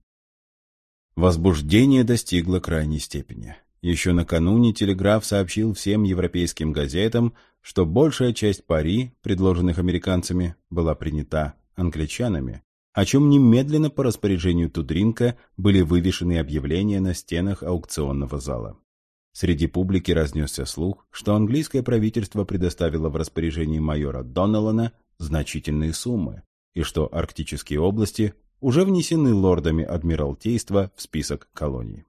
Возбуждение достигло крайней степени. Еще накануне телеграф сообщил всем европейским газетам, что большая часть пари, предложенных американцами, была принята англичанами, о чем немедленно по распоряжению Тудринка были вывешены объявления на стенах аукционного зала. Среди публики разнесся слух, что английское правительство предоставило в распоряжении майора Доналана значительные суммы, и что арктические области уже внесены лордами Адмиралтейства в список колоний.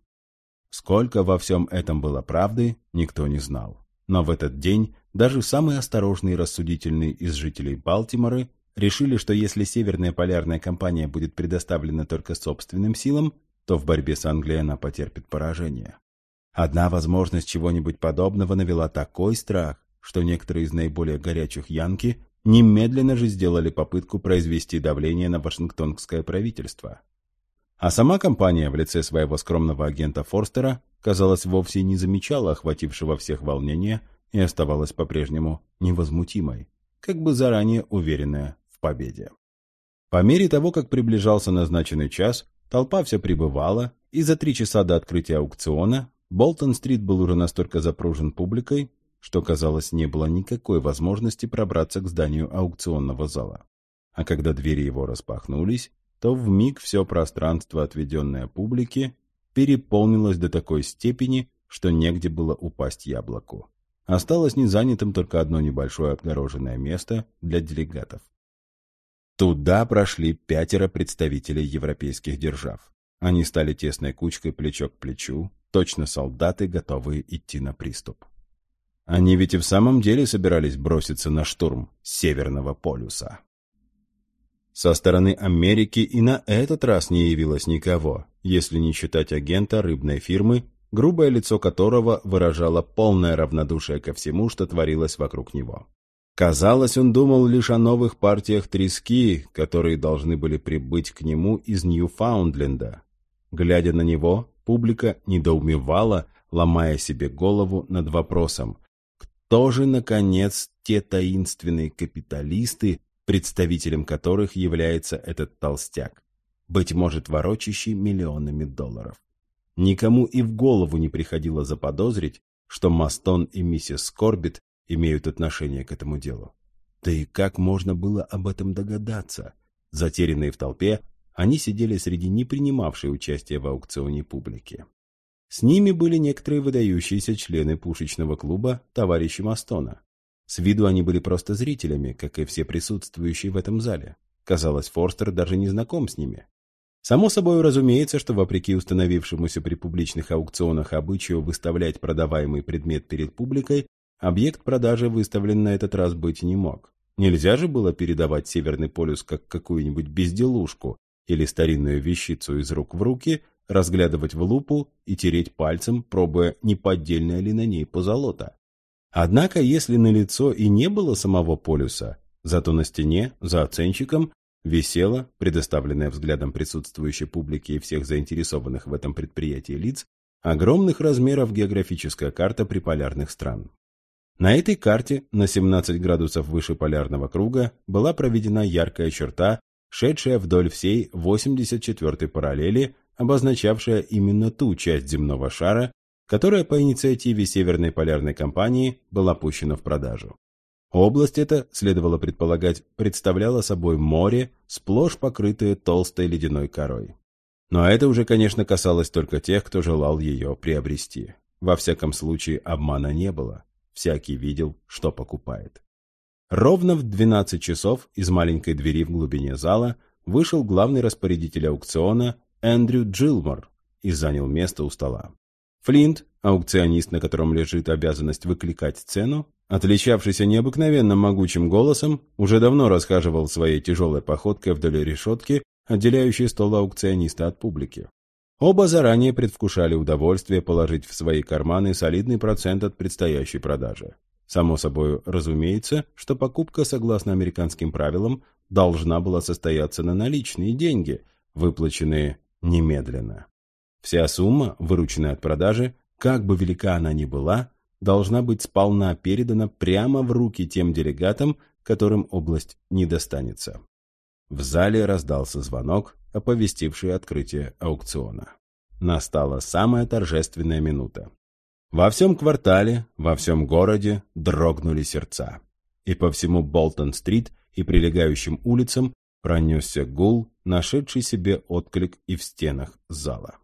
Сколько во всем этом было правды, никто не знал. Но в этот день даже самые осторожные и рассудительные из жителей Балтимора решили, что если Северная полярная компания будет предоставлена только собственным силам, то в борьбе с Англией она потерпит поражение. Одна возможность чего-нибудь подобного навела такой страх, что некоторые из наиболее горячих янки немедленно же сделали попытку произвести давление на Вашингтонское правительство. А сама компания в лице своего скромного агента Форстера, казалось, вовсе не замечала охватившего всех волнения и оставалась по-прежнему невозмутимой, как бы заранее уверенная победе. По мере того, как приближался назначенный час, толпа все прибывала, и за три часа до открытия аукциона Болтон-стрит был уже настолько запружен публикой, что, казалось, не было никакой возможности пробраться к зданию аукционного зала. А когда двери его распахнулись, то в миг все пространство, отведенное публике, переполнилось до такой степени, что негде было упасть яблоку. Осталось незанятым только одно небольшое отгороженное место для делегатов. Туда прошли пятеро представителей европейских держав. Они стали тесной кучкой плечо к плечу, точно солдаты, готовые идти на приступ. Они ведь и в самом деле собирались броситься на штурм Северного полюса. Со стороны Америки и на этот раз не явилось никого, если не считать агента рыбной фирмы, грубое лицо которого выражало полное равнодушие ко всему, что творилось вокруг него. Казалось, он думал лишь о новых партиях трески, которые должны были прибыть к нему из Ньюфаундленда. Глядя на него, публика недоумевала, ломая себе голову над вопросом, кто же, наконец, те таинственные капиталисты, представителем которых является этот толстяк, быть может, ворочащий миллионами долларов. Никому и в голову не приходило заподозрить, что Мастон и миссис Скорбит имеют отношение к этому делу. Да и как можно было об этом догадаться? Затерянные в толпе, они сидели среди не принимавшей участия в аукционе публики. С ними были некоторые выдающиеся члены пушечного клуба товарищи Мастона. С виду они были просто зрителями, как и все присутствующие в этом зале. Казалось, Форстер даже не знаком с ними. Само собой разумеется, что вопреки установившемуся при публичных аукционах обычаю выставлять продаваемый предмет перед публикой, Объект продажи выставлен на этот раз быть не мог. Нельзя же было передавать Северный полюс как какую-нибудь безделушку, или старинную вещицу из рук в руки, разглядывать в лупу и тереть пальцем, пробуя, не поддельное ли на ней позолота. Однако, если на лицо и не было самого полюса, зато на стене, за оценщиком, висела, предоставленная взглядом присутствующей публики и всех заинтересованных в этом предприятии лиц, огромных размеров географическая карта приполярных стран. На этой карте на 17 градусов выше полярного круга была проведена яркая черта, шедшая вдоль всей 84-й параллели, обозначавшая именно ту часть земного шара, которая по инициативе Северной полярной компании была пущена в продажу. Область эта, следовало предполагать, представляла собой море, сплошь покрытое толстой ледяной корой. Но это уже, конечно, касалось только тех, кто желал ее приобрести. Во всяком случае, обмана не было. Всякий видел, что покупает. Ровно в 12 часов из маленькой двери в глубине зала вышел главный распорядитель аукциона Эндрю Джилмор и занял место у стола. Флинт, аукционист, на котором лежит обязанность выкликать цену, отличавшийся необыкновенно могучим голосом, уже давно расхаживал своей тяжелой походкой вдоль решетки, отделяющей стол аукциониста от публики. Оба заранее предвкушали удовольствие положить в свои карманы солидный процент от предстоящей продажи. Само собой, разумеется, что покупка, согласно американским правилам, должна была состояться на наличные деньги, выплаченные немедленно. Вся сумма, вырученная от продажи, как бы велика она ни была, должна быть сполна передана прямо в руки тем делегатам, которым область не достанется. В зале раздался звонок, оповестивший открытие аукциона. Настала самая торжественная минута. Во всем квартале, во всем городе дрогнули сердца. И по всему Болтон-стрит и прилегающим улицам пронесся гул, нашедший себе отклик и в стенах зала.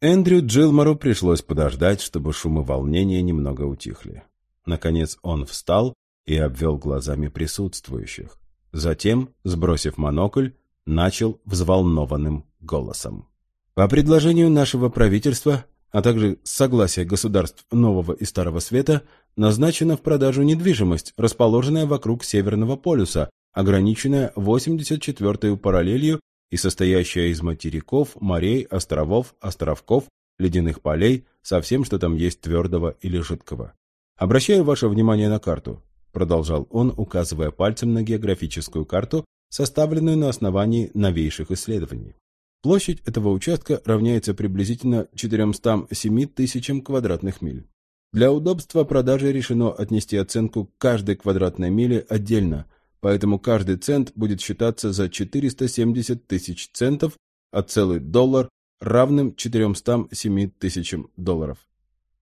Эндрю Джилмору пришлось подождать, чтобы шумы волнения немного утихли. Наконец он встал и обвел глазами присутствующих. Затем, сбросив монокль, начал взволнованным голосом. По предложению нашего правительства, а также согласия государств Нового и Старого Света, назначена в продажу недвижимость, расположенная вокруг Северного полюса, ограниченная 84-ю параллелью и состоящая из материков, морей, островов, островков, ледяных полей, со всем, что там есть твердого или жидкого. Обращаю ваше внимание на карту продолжал он, указывая пальцем на географическую карту, составленную на основании новейших исследований. Площадь этого участка равняется приблизительно 407 тысячам квадратных миль. Для удобства продажи решено отнести оценку каждой квадратной мили отдельно, поэтому каждый цент будет считаться за 470 тысяч центов, а целый доллар равным 407 тысячам долларов.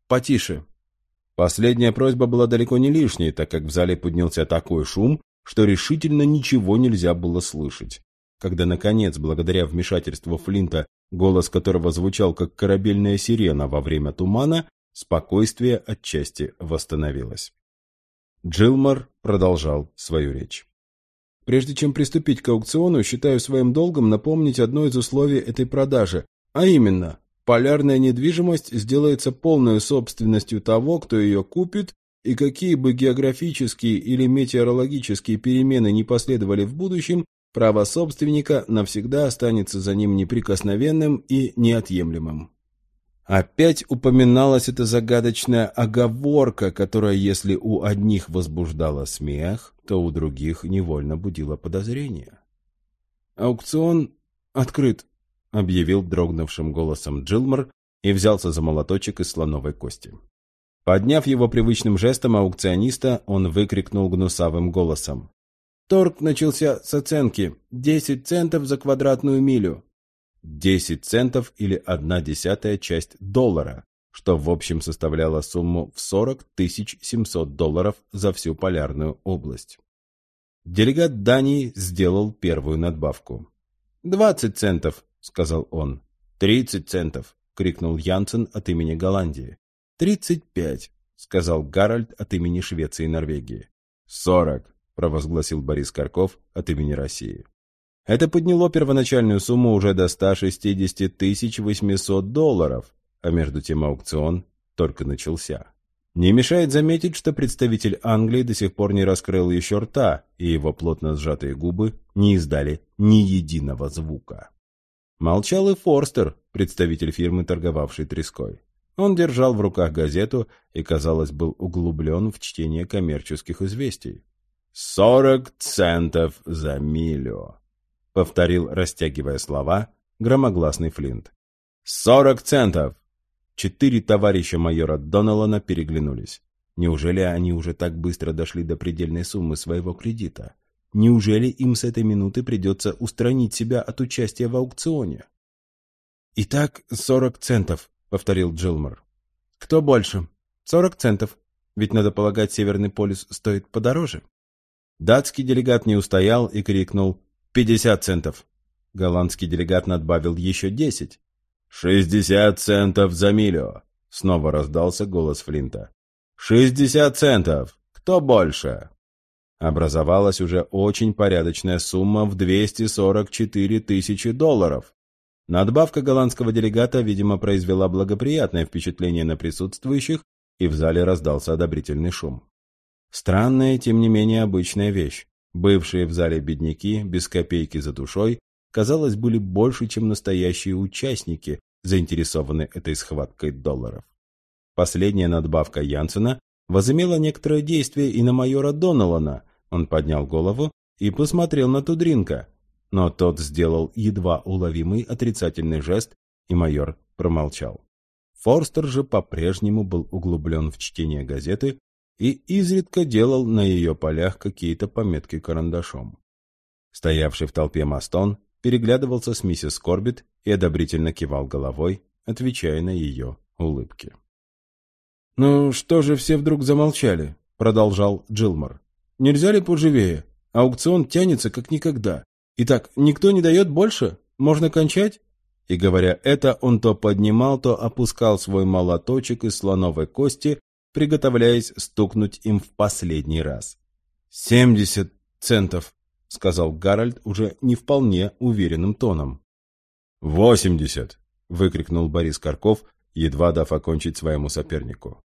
Потише, Последняя просьба была далеко не лишней, так как в зале поднялся такой шум, что решительно ничего нельзя было слышать. Когда, наконец, благодаря вмешательству Флинта, голос которого звучал как корабельная сирена во время тумана, спокойствие отчасти восстановилось. Джилмар продолжал свою речь. Прежде чем приступить к аукциону, считаю своим долгом напомнить одно из условий этой продажи, а именно, полярная недвижимость сделается полной собственностью того, кто ее купит, и какие бы географические или метеорологические перемены не последовали в будущем, право собственника навсегда останется за ним неприкосновенным и неотъемлемым. Опять упоминалась эта загадочная оговорка, которая, если у одних возбуждала смех, то у других невольно будила подозрение. Аукцион открыт, — объявил дрогнувшим голосом Джилмор и взялся за молоточек из слоновой кости. Подняв его привычным жестом аукциониста, он выкрикнул гнусавым голосом. «Торг начался с оценки. Десять центов за квадратную милю». Десять центов или одна десятая часть доллара, что в общем составляло сумму в 40 700 долларов за всю полярную область. Делегат Дании сделал первую надбавку. «Двадцать центов», — сказал он. «Тридцать центов!» — крикнул Янсен от имени Голландии. «Тридцать пять!» — сказал Гарольд от имени Швеции и Норвегии. «Сорок!» — провозгласил Борис Карков от имени России. Это подняло первоначальную сумму уже до 160 800 долларов, а между тем аукцион только начался. Не мешает заметить, что представитель Англии до сих пор не раскрыл еще рта, и его плотно сжатые губы не издали ни единого звука. Молчал и Форстер, представитель фирмы, торговавшей треской. Он держал в руках газету и, казалось, был углублен в чтение коммерческих известий. «Сорок центов за милю», — повторил, растягивая слова, громогласный Флинт. «Сорок центов!» Четыре товарища майора Доналана переглянулись. Неужели они уже так быстро дошли до предельной суммы своего кредита? Неужели им с этой минуты придется устранить себя от участия в аукционе? «Итак, сорок центов», — повторил Джилмор. «Кто больше?» «Сорок центов. Ведь, надо полагать, Северный полюс стоит подороже». Датский делегат не устоял и крикнул «Пятьдесят центов». Голландский делегат надбавил еще десять. «Шестьдесят центов за милю!» — снова раздался голос Флинта. «Шестьдесят центов! Кто больше?» Образовалась уже очень порядочная сумма в 244 тысячи долларов. Надбавка голландского делегата, видимо, произвела благоприятное впечатление на присутствующих, и в зале раздался одобрительный шум. Странная, тем не менее, обычная вещь. Бывшие в зале бедняки, без копейки за душой, казалось, были больше, чем настоящие участники, заинтересованные этой схваткой долларов. Последняя надбавка Янсена возымела некоторое действие и на майора Доналана. Он поднял голову и посмотрел на Тудринка, но тот сделал едва уловимый отрицательный жест, и майор промолчал. Форстер же по-прежнему был углублен в чтение газеты и изредка делал на ее полях какие-то пометки карандашом. Стоявший в толпе Мастон переглядывался с миссис Корбит и одобрительно кивал головой, отвечая на ее улыбки. «Ну что же все вдруг замолчали?» — продолжал Джилмор. «Нельзя ли поживее? Аукцион тянется как никогда. Итак, никто не дает больше? Можно кончать?» И говоря это, он то поднимал, то опускал свой молоточек из слоновой кости, приготовляясь стукнуть им в последний раз. «Семьдесят центов!» — сказал Гарольд уже не вполне уверенным тоном. «Восемьдесят!» — выкрикнул Борис Карков, едва дав окончить своему сопернику.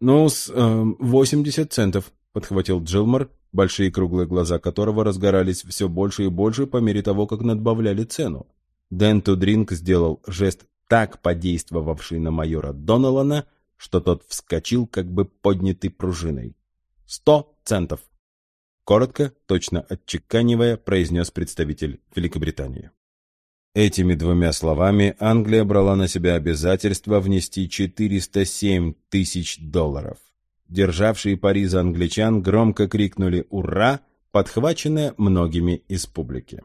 «Ну, с э, восемьдесят центов», — подхватил Джилмор, большие круглые глаза которого разгорались все больше и больше по мере того, как надбавляли цену. Дэн Тудринг сделал жест, так подействовавший на майора Доналана, что тот вскочил, как бы поднятый пружиной. «Сто центов!» Коротко, точно отчеканивая, произнес представитель Великобритании. Этими двумя словами Англия брала на себя обязательство внести 407 тысяч долларов. Державшие пари за англичан громко крикнули «Ура!», подхваченное многими из публики.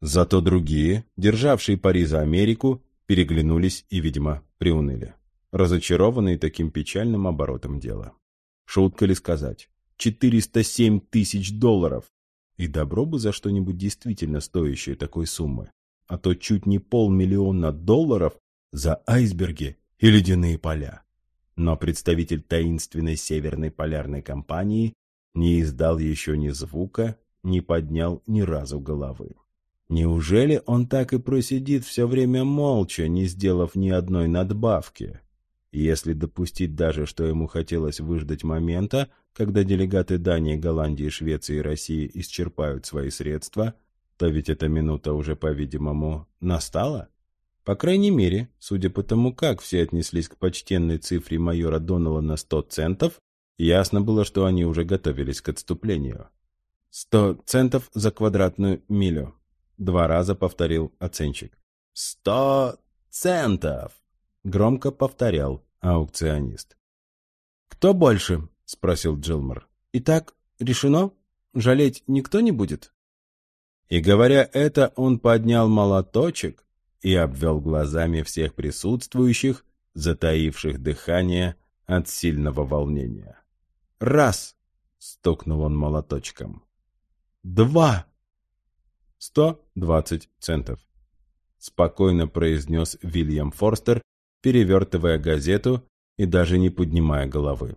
Зато другие, державшие пари за Америку, переглянулись и, видимо, приуныли, разочарованные таким печальным оборотом дела. Шутка ли сказать? 407 тысяч долларов. И добро бы за что-нибудь действительно стоящее такой суммы. А то чуть не полмиллиона долларов за айсберги и ледяные поля. Но представитель таинственной северной полярной компании не издал еще ни звука, не поднял ни разу головы. Неужели он так и просидит все время молча, не сделав ни одной надбавки? Если допустить даже, что ему хотелось выждать момента, когда делегаты Дании, Голландии, Швеции и России исчерпают свои средства, то ведь эта минута уже, по-видимому, настала. По крайней мере, судя по тому, как все отнеслись к почтенной цифре майора Доннелла на сто центов, ясно было, что они уже готовились к отступлению. «Сто центов за квадратную милю», — два раза повторил оценщик. «Сто центов!» Громко повторял аукционист. «Кто больше?» — спросил Джилмор. «Итак, решено? Жалеть никто не будет?» И говоря это, он поднял молоточек и обвел глазами всех присутствующих, затаивших дыхание от сильного волнения. «Раз!» — стукнул он молоточком. «Два!» «Сто двадцать центов», — спокойно произнес Вильям Форстер, перевертывая газету и даже не поднимая головы.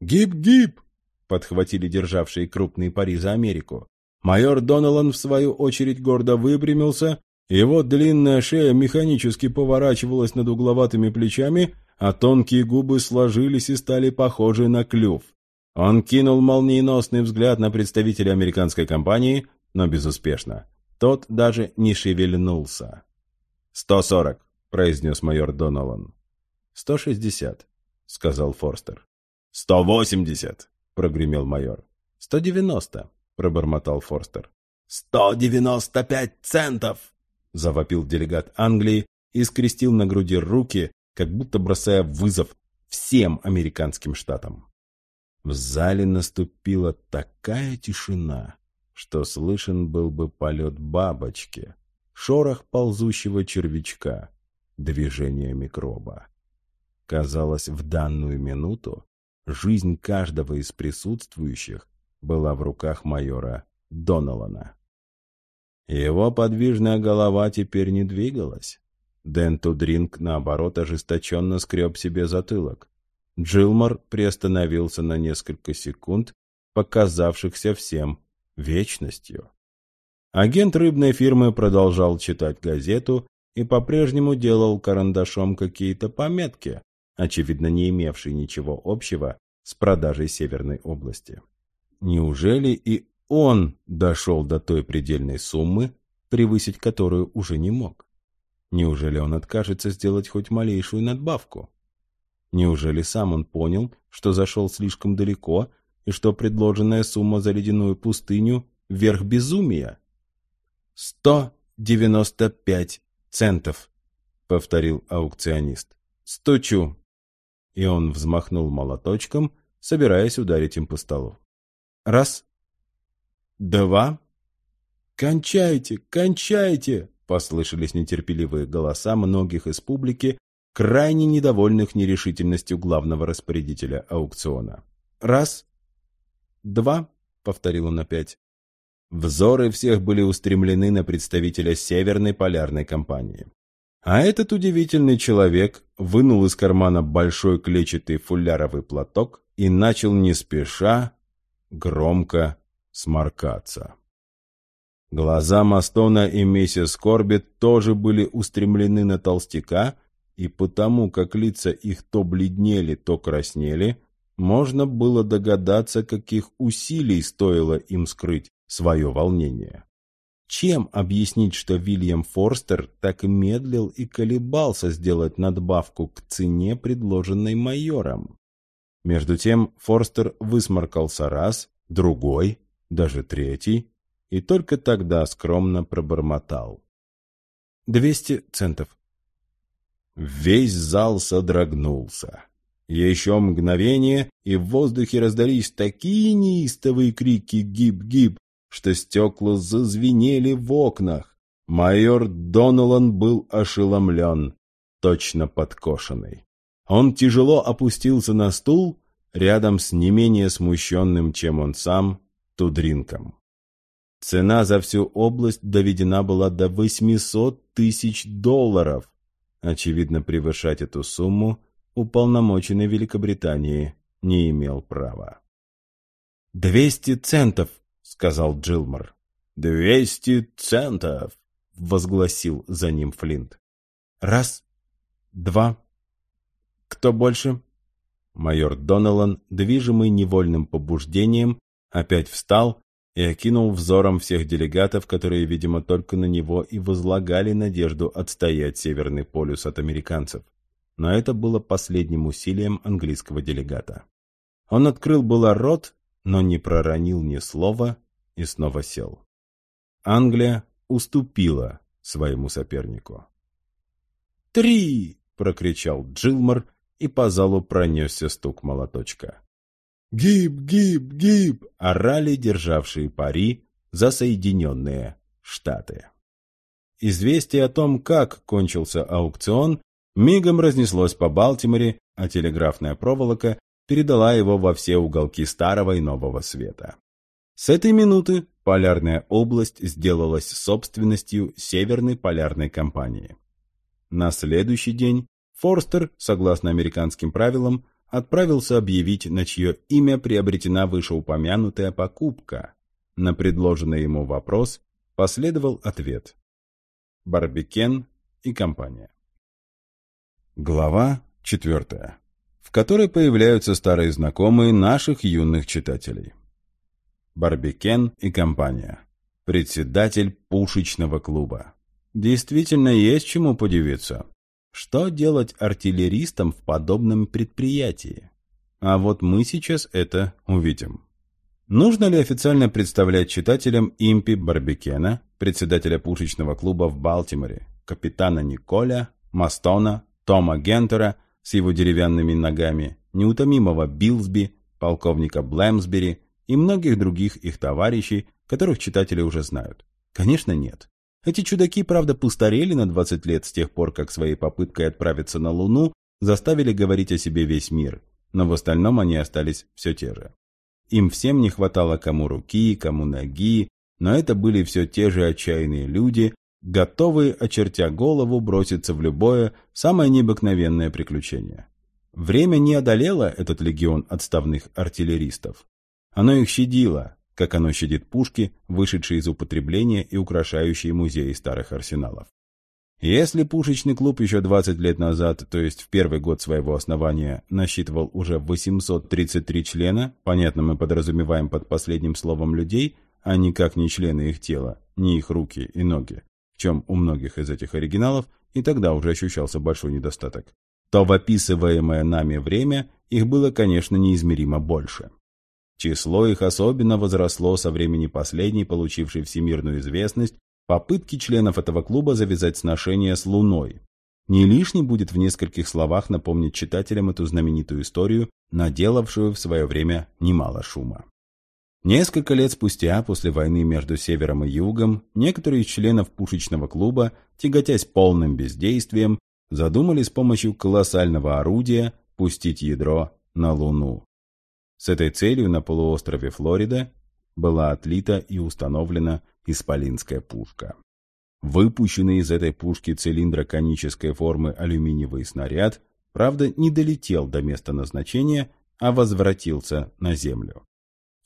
«Гип-гип!» — подхватили державшие крупные пари за Америку. Майор Доналан, в свою очередь, гордо выпрямился, его длинная шея механически поворачивалась над угловатыми плечами, а тонкие губы сложились и стали похожи на клюв. Он кинул молниеносный взгляд на представителя американской компании, но безуспешно. Тот даже не шевельнулся. «Сто сорок», — произнес майор Доналан. «Сто шестьдесят», — сказал Форстер. «Сто восемьдесят», — прогремел майор. «Сто девяносто», — пробормотал Форстер. «Сто девяносто пять центов!» — завопил делегат Англии и скрестил на груди руки, как будто бросая вызов всем американским штатам. В зале наступила такая тишина, что слышен был бы полет бабочки, шорох ползущего червячка, движение микроба. Казалось, в данную минуту жизнь каждого из присутствующих была в руках майора Доналана. Его подвижная голова теперь не двигалась. Дэн Тудринг, наоборот, ожесточенно скреб себе затылок. Джилмор приостановился на несколько секунд, показавшихся всем вечностью. Агент рыбной фирмы продолжал читать газету и по-прежнему делал карандашом какие-то пометки, очевидно не имевшие ничего общего с продажей Северной области. Неужели и он дошел до той предельной суммы, превысить которую уже не мог? Неужели он откажется сделать хоть малейшую надбавку? Неужели сам он понял, что зашел слишком далеко и что предложенная сумма за ледяную пустыню – верх безумия? «Сто девяносто пять центов», — повторил аукционист. «Стучу». И он взмахнул молоточком, собираясь ударить им по столу. «Раз, два...» «Кончайте, кончайте!» — послышались нетерпеливые голоса многих из публики, крайне недовольных нерешительностью главного распорядителя аукциона. «Раз, два...» — повторил он опять. Взоры всех были устремлены на представителя Северной полярной компании. А этот удивительный человек вынул из кармана большой клетчатый фуляровый платок и начал не спеша громко сморкаться. Глаза Мастона и миссис Корбет тоже были устремлены на толстяка, и потому как лица их то бледнели, то краснели, можно было догадаться, каких усилий стоило им скрыть свое волнение. Чем объяснить, что Вильям Форстер так медлил и колебался сделать надбавку к цене, предложенной майором? Между тем Форстер высморкался раз, другой, даже третий, и только тогда скромно пробормотал. «Двести центов». Весь зал содрогнулся. Еще мгновение, и в воздухе раздались такие неистовые крики «Гиб-гиб!», что стекла зазвенели в окнах. Майор Доналан был ошеломлен, точно подкошенный. Он тяжело опустился на стул рядом с не менее смущенным, чем он сам, Тудринком. Цена за всю область доведена была до 800 тысяч долларов. Очевидно, превышать эту сумму уполномоченный Великобритании не имел права. «Двести центов!» — сказал Джилмор. «Двести центов!» — возгласил за ним Флинт. «Раз, два. Кто больше?» Майор Доналан, движимый невольным побуждением, опять встал и окинул взором всех делегатов, которые, видимо, только на него и возлагали надежду отстоять Северный полюс от американцев но это было последним усилием английского делегата. Он открыл было рот, но не проронил ни слова и снова сел. Англия уступила своему сопернику. «Три!» — прокричал Джилмор, и по залу пронесся стук молоточка. «Гиб, гиб, гиб!» — орали державшие пари за Соединенные Штаты. Известие о том, как кончился аукцион, мигом разнеслось по Балтиморе, а телеграфная проволока передала его во все уголки Старого и Нового Света. С этой минуты полярная область сделалась собственностью Северной полярной компании. На следующий день Форстер, согласно американским правилам, отправился объявить, на чье имя приобретена вышеупомянутая покупка. На предложенный ему вопрос последовал ответ. Барбикен и компания. Глава Четвертое. В которой появляются старые знакомые наших юных читателей. Барбикен и компания. Председатель пушечного клуба. Действительно есть чему подивиться. Что делать артиллеристам в подобном предприятии? А вот мы сейчас это увидим. Нужно ли официально представлять читателям Импи Барбекена, председателя пушечного клуба в Балтиморе, капитана Николя, Мастона, Тома Гентера с его деревянными ногами, неутомимого Билсби, полковника Блэмсбери и многих других их товарищей, которых читатели уже знают? Конечно, нет. Эти чудаки, правда, постарели на 20 лет с тех пор, как своей попыткой отправиться на Луну заставили говорить о себе весь мир, но в остальном они остались все те же. Им всем не хватало кому руки, кому ноги, но это были все те же отчаянные люди, готовые, очертя голову, броситься в любое, самое необыкновенное приключение. Время не одолело этот легион отставных артиллеристов. Оно их щадило, как оно щадит пушки, вышедшие из употребления и украшающие музеи старых арсеналов. Если пушечный клуб еще 20 лет назад, то есть в первый год своего основания, насчитывал уже 833 члена, понятно мы подразумеваем под последним словом людей, а никак не члены их тела, не их руки и ноги, в чем у многих из этих оригиналов и тогда уже ощущался большой недостаток, то в описываемое нами время их было, конечно, неизмеримо больше. Число их особенно возросло со времени последней, получившей всемирную известность, попытки членов этого клуба завязать сношения с Луной. Не лишней будет в нескольких словах напомнить читателям эту знаменитую историю, наделавшую в свое время немало шума. Несколько лет спустя, после войны между Севером и Югом, некоторые из членов пушечного клуба, тяготясь полным бездействием, задумали с помощью колоссального орудия пустить ядро на Луну. С этой целью на полуострове Флорида была отлита и установлена исполинская пушка. Выпущенный из этой пушки цилиндро-конической формы алюминиевый снаряд, правда, не долетел до места назначения, а возвратился на землю.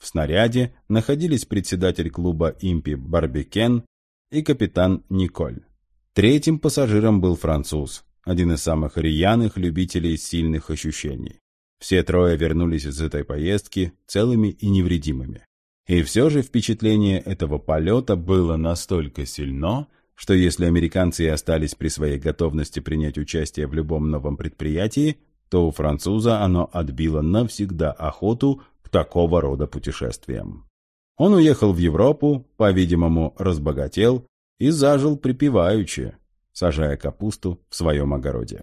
В снаряде находились председатель клуба «Импи» Барбекен и капитан Николь. Третьим пассажиром был француз, один из самых рьяных любителей сильных ощущений. Все трое вернулись из этой поездки целыми и невредимыми. И все же впечатление этого полета было настолько сильно, что если американцы и остались при своей готовности принять участие в любом новом предприятии, то у француза оно отбило навсегда охоту к такого рода путешествиям. Он уехал в Европу, по-видимому, разбогател и зажил припеваючи, сажая капусту в своем огороде.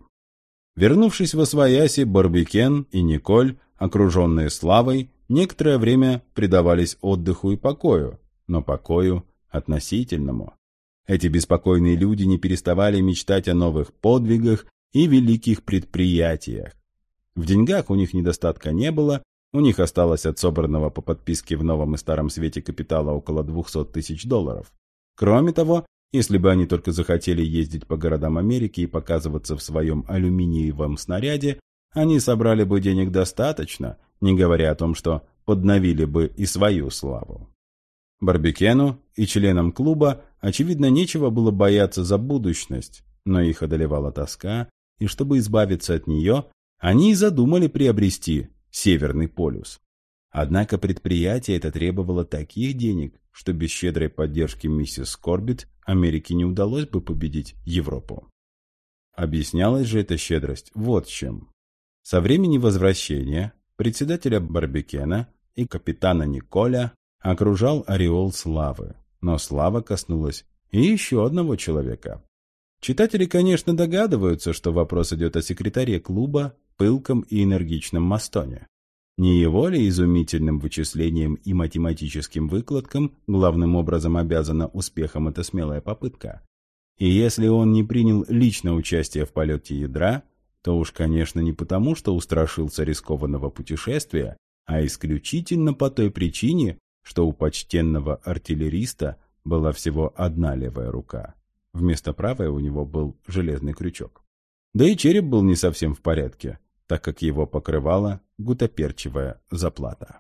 Вернувшись во свояси, Барбикен и Николь, окруженные славой, некоторое время предавались отдыху и покою, но покою относительному. Эти беспокойные люди не переставали мечтать о новых подвигах и великих предприятиях. В деньгах у них недостатка не было, у них осталось от собранного по подписке в новом и старом свете капитала около 200 тысяч долларов. Кроме того, если бы они только захотели ездить по городам Америки и показываться в своем алюминиевом снаряде, они собрали бы денег достаточно, не говоря о том, что подновили бы и свою славу. Барбекену и членам клуба, очевидно, нечего было бояться за будущность, но их одолевала тоска, и чтобы избавиться от нее, они и задумали приобрести Северный полюс. Однако предприятие это требовало таких денег, что без щедрой поддержки миссис Корбит Америке не удалось бы победить Европу. Объяснялась же эта щедрость вот чем. Со времени возвращения председателя Барбекена и капитана Николя окружал ореол славы, но слава коснулась и еще одного человека. Читатели, конечно, догадываются, что вопрос идет о секретаре клуба, пылком и энергичном Мастоне. Не его ли изумительным вычислением и математическим выкладкам главным образом обязана успехом эта смелая попытка? И если он не принял лично участие в полете ядра, то уж, конечно, не потому, что устрашился рискованного путешествия, а исключительно по той причине, что у почтенного артиллериста была всего одна левая рука. Вместо правой у него был железный крючок. Да и череп был не совсем в порядке так как его покрывала гутоперчивая заплата.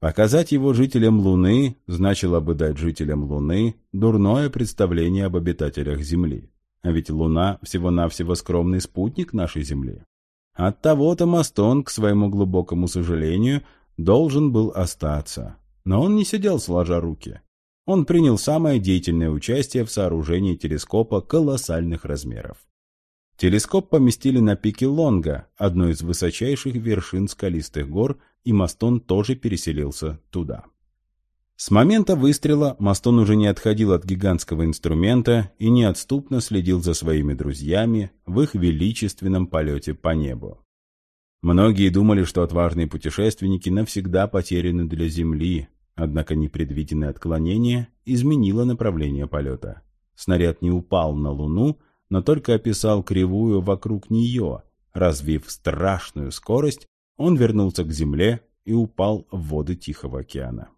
Показать его жителям Луны значило бы дать жителям Луны дурное представление об обитателях Земли. А ведь Луна всего-навсего скромный спутник нашей Земли. Оттого-то Мастон, к своему глубокому сожалению, должен был остаться. Но он не сидел сложа руки. Он принял самое деятельное участие в сооружении телескопа колоссальных размеров. Телескоп поместили на пике Лонга, одной из высочайших вершин скалистых гор, и Мастон тоже переселился туда. С момента выстрела Мастон уже не отходил от гигантского инструмента и неотступно следил за своими друзьями в их величественном полете по небу. Многие думали, что отважные путешественники навсегда потеряны для Земли, однако непредвиденное отклонение изменило направление полета. Снаряд не упал на Луну, но только описал кривую вокруг нее. Развив страшную скорость, он вернулся к Земле и упал в воды Тихого океана.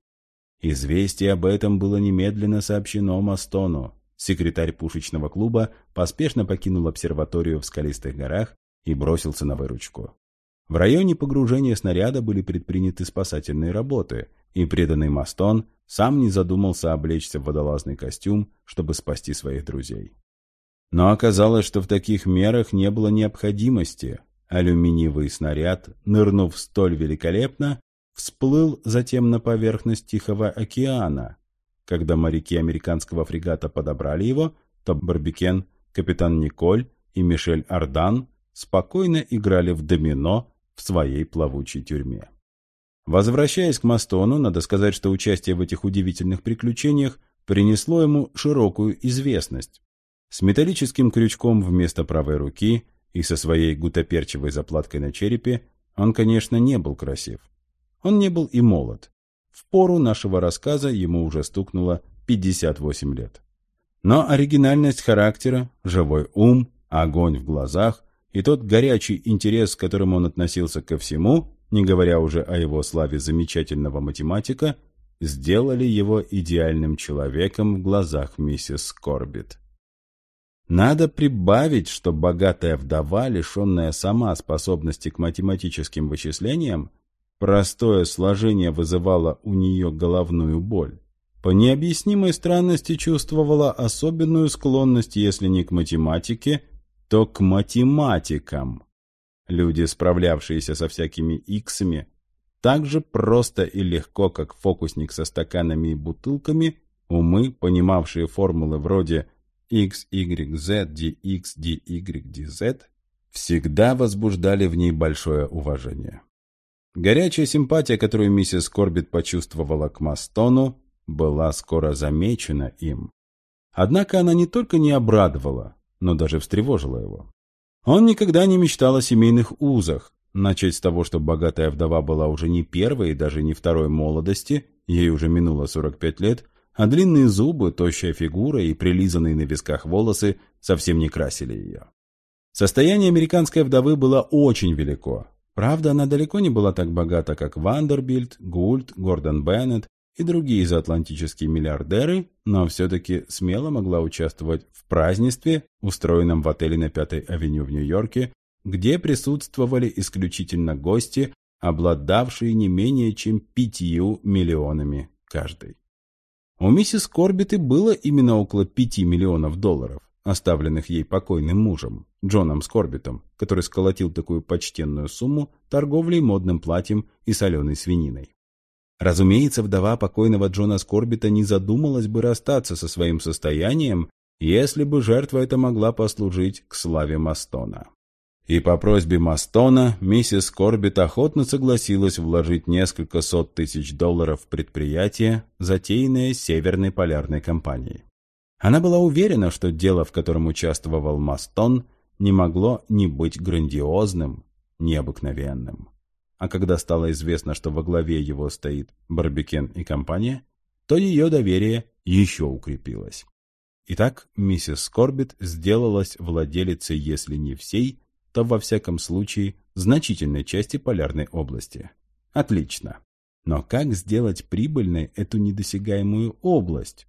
Известие об этом было немедленно сообщено Мастону. Секретарь пушечного клуба поспешно покинул обсерваторию в скалистых горах и бросился на выручку. В районе погружения снаряда были предприняты спасательные работы, и преданный Мастон сам не задумался облечься в водолазный костюм, чтобы спасти своих друзей. Но оказалось, что в таких мерах не было необходимости. Алюминиевый снаряд, нырнув столь великолепно, всплыл затем на поверхность Тихого океана. Когда моряки американского фрегата подобрали его, то Барбикен, капитан Николь и Мишель Ардан спокойно играли в домино в своей плавучей тюрьме. Возвращаясь к Мастону, надо сказать, что участие в этих удивительных приключениях принесло ему широкую известность. С металлическим крючком вместо правой руки и со своей гутоперчивой заплаткой на черепе он, конечно, не был красив. Он не был и молод. В пору нашего рассказа ему уже стукнуло 58 лет. Но оригинальность характера, живой ум, огонь в глазах и тот горячий интерес, с которым он относился ко всему, не говоря уже о его славе замечательного математика, сделали его идеальным человеком в глазах миссис Корбит. Надо прибавить, что богатая вдова, лишенная сама способности к математическим вычислениям, Простое сложение вызывало у нее головную боль. По необъяснимой странности чувствовала особенную склонность, если не к математике, то к математикам. Люди, справлявшиеся со всякими иксами, так же просто и легко, как фокусник со стаканами и бутылками, умы, понимавшие формулы вроде x, y, z, dx, dy, dz, всегда возбуждали в ней большое уважение. Горячая симпатия, которую миссис Корбит почувствовала к Мастону, была скоро замечена им. Однако она не только не обрадовала, но даже встревожила его. Он никогда не мечтал о семейных узах. Начать с того, что богатая вдова была уже не первой и даже не второй молодости, ей уже минуло 45 лет, а длинные зубы, тощая фигура и прилизанные на висках волосы совсем не красили ее. Состояние американской вдовы было очень велико, Правда, она далеко не была так богата, как Вандербильд, Гульт, Гордон Беннет и другие заатлантические миллиардеры, но все-таки смело могла участвовать в празднестве, устроенном в отеле на Пятой авеню в Нью-Йорке, где присутствовали исключительно гости, обладавшие не менее чем пятью миллионами каждый. У миссис Корбиты было именно около пяти миллионов долларов оставленных ей покойным мужем, Джоном Скорбитом, который сколотил такую почтенную сумму торговлей модным платьем и соленой свининой. Разумеется, вдова покойного Джона Скорбита не задумалась бы расстаться со своим состоянием, если бы жертва эта могла послужить к славе Мастона. И по просьбе Мастона миссис Корбит охотно согласилась вложить несколько сот тысяч долларов в предприятие, затеянное Северной полярной компанией. Она была уверена, что дело, в котором участвовал Мастон, не могло не быть грандиозным, необыкновенным. А когда стало известно, что во главе его стоит Барбикен и компания, то ее доверие еще укрепилось. Итак, миссис Корбит сделалась владелицей, если не всей, то во всяком случае значительной части полярной области. Отлично. Но как сделать прибыльной эту недосягаемую область?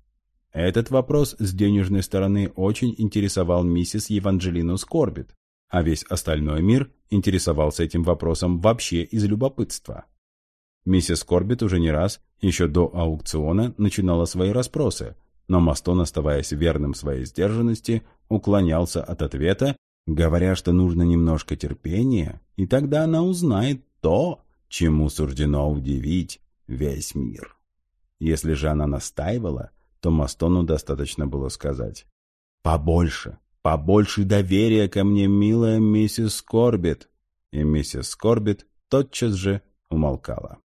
Этот вопрос с денежной стороны очень интересовал миссис Еванджелину Скорбит, а весь остальной мир интересовался этим вопросом вообще из любопытства. Миссис Корбит уже не раз, еще до аукциона, начинала свои расспросы, но Мастон, оставаясь верным своей сдержанности, уклонялся от ответа говоря, что нужно немножко терпения, и тогда она узнает то, чему суждено удивить весь мир. Если же она настаивала, то Мастону достаточно было сказать «Побольше, побольше доверия ко мне, милая миссис Корбит», и миссис Корбит тотчас же умолкала.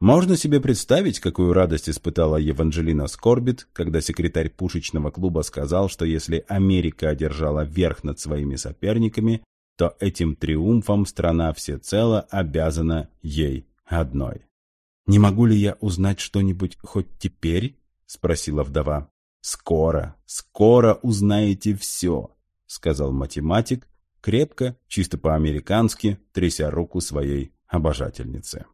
Можно себе представить, какую радость испытала Еванжелина Скорбит, когда секретарь пушечного клуба сказал, что если Америка одержала верх над своими соперниками, то этим триумфом страна всецело обязана ей одной. «Не могу ли я узнать что-нибудь хоть теперь?» — спросила вдова. «Скоро, скоро узнаете все», — сказал математик, крепко, чисто по-американски, тряся руку своей обожательницы.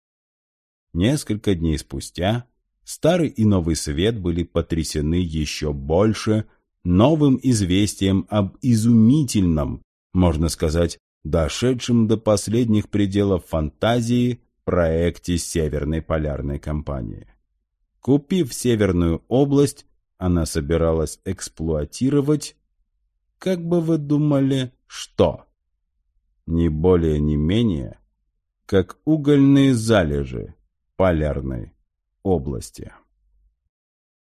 Несколько дней спустя старый и новый свет были потрясены еще больше новым известием об изумительном, можно сказать, дошедшем до последних пределов фантазии проекте Северной полярной компании. Купив Северную область, она собиралась эксплуатировать, как бы вы думали, что? Не более, не менее, как угольные залежи Полярной области.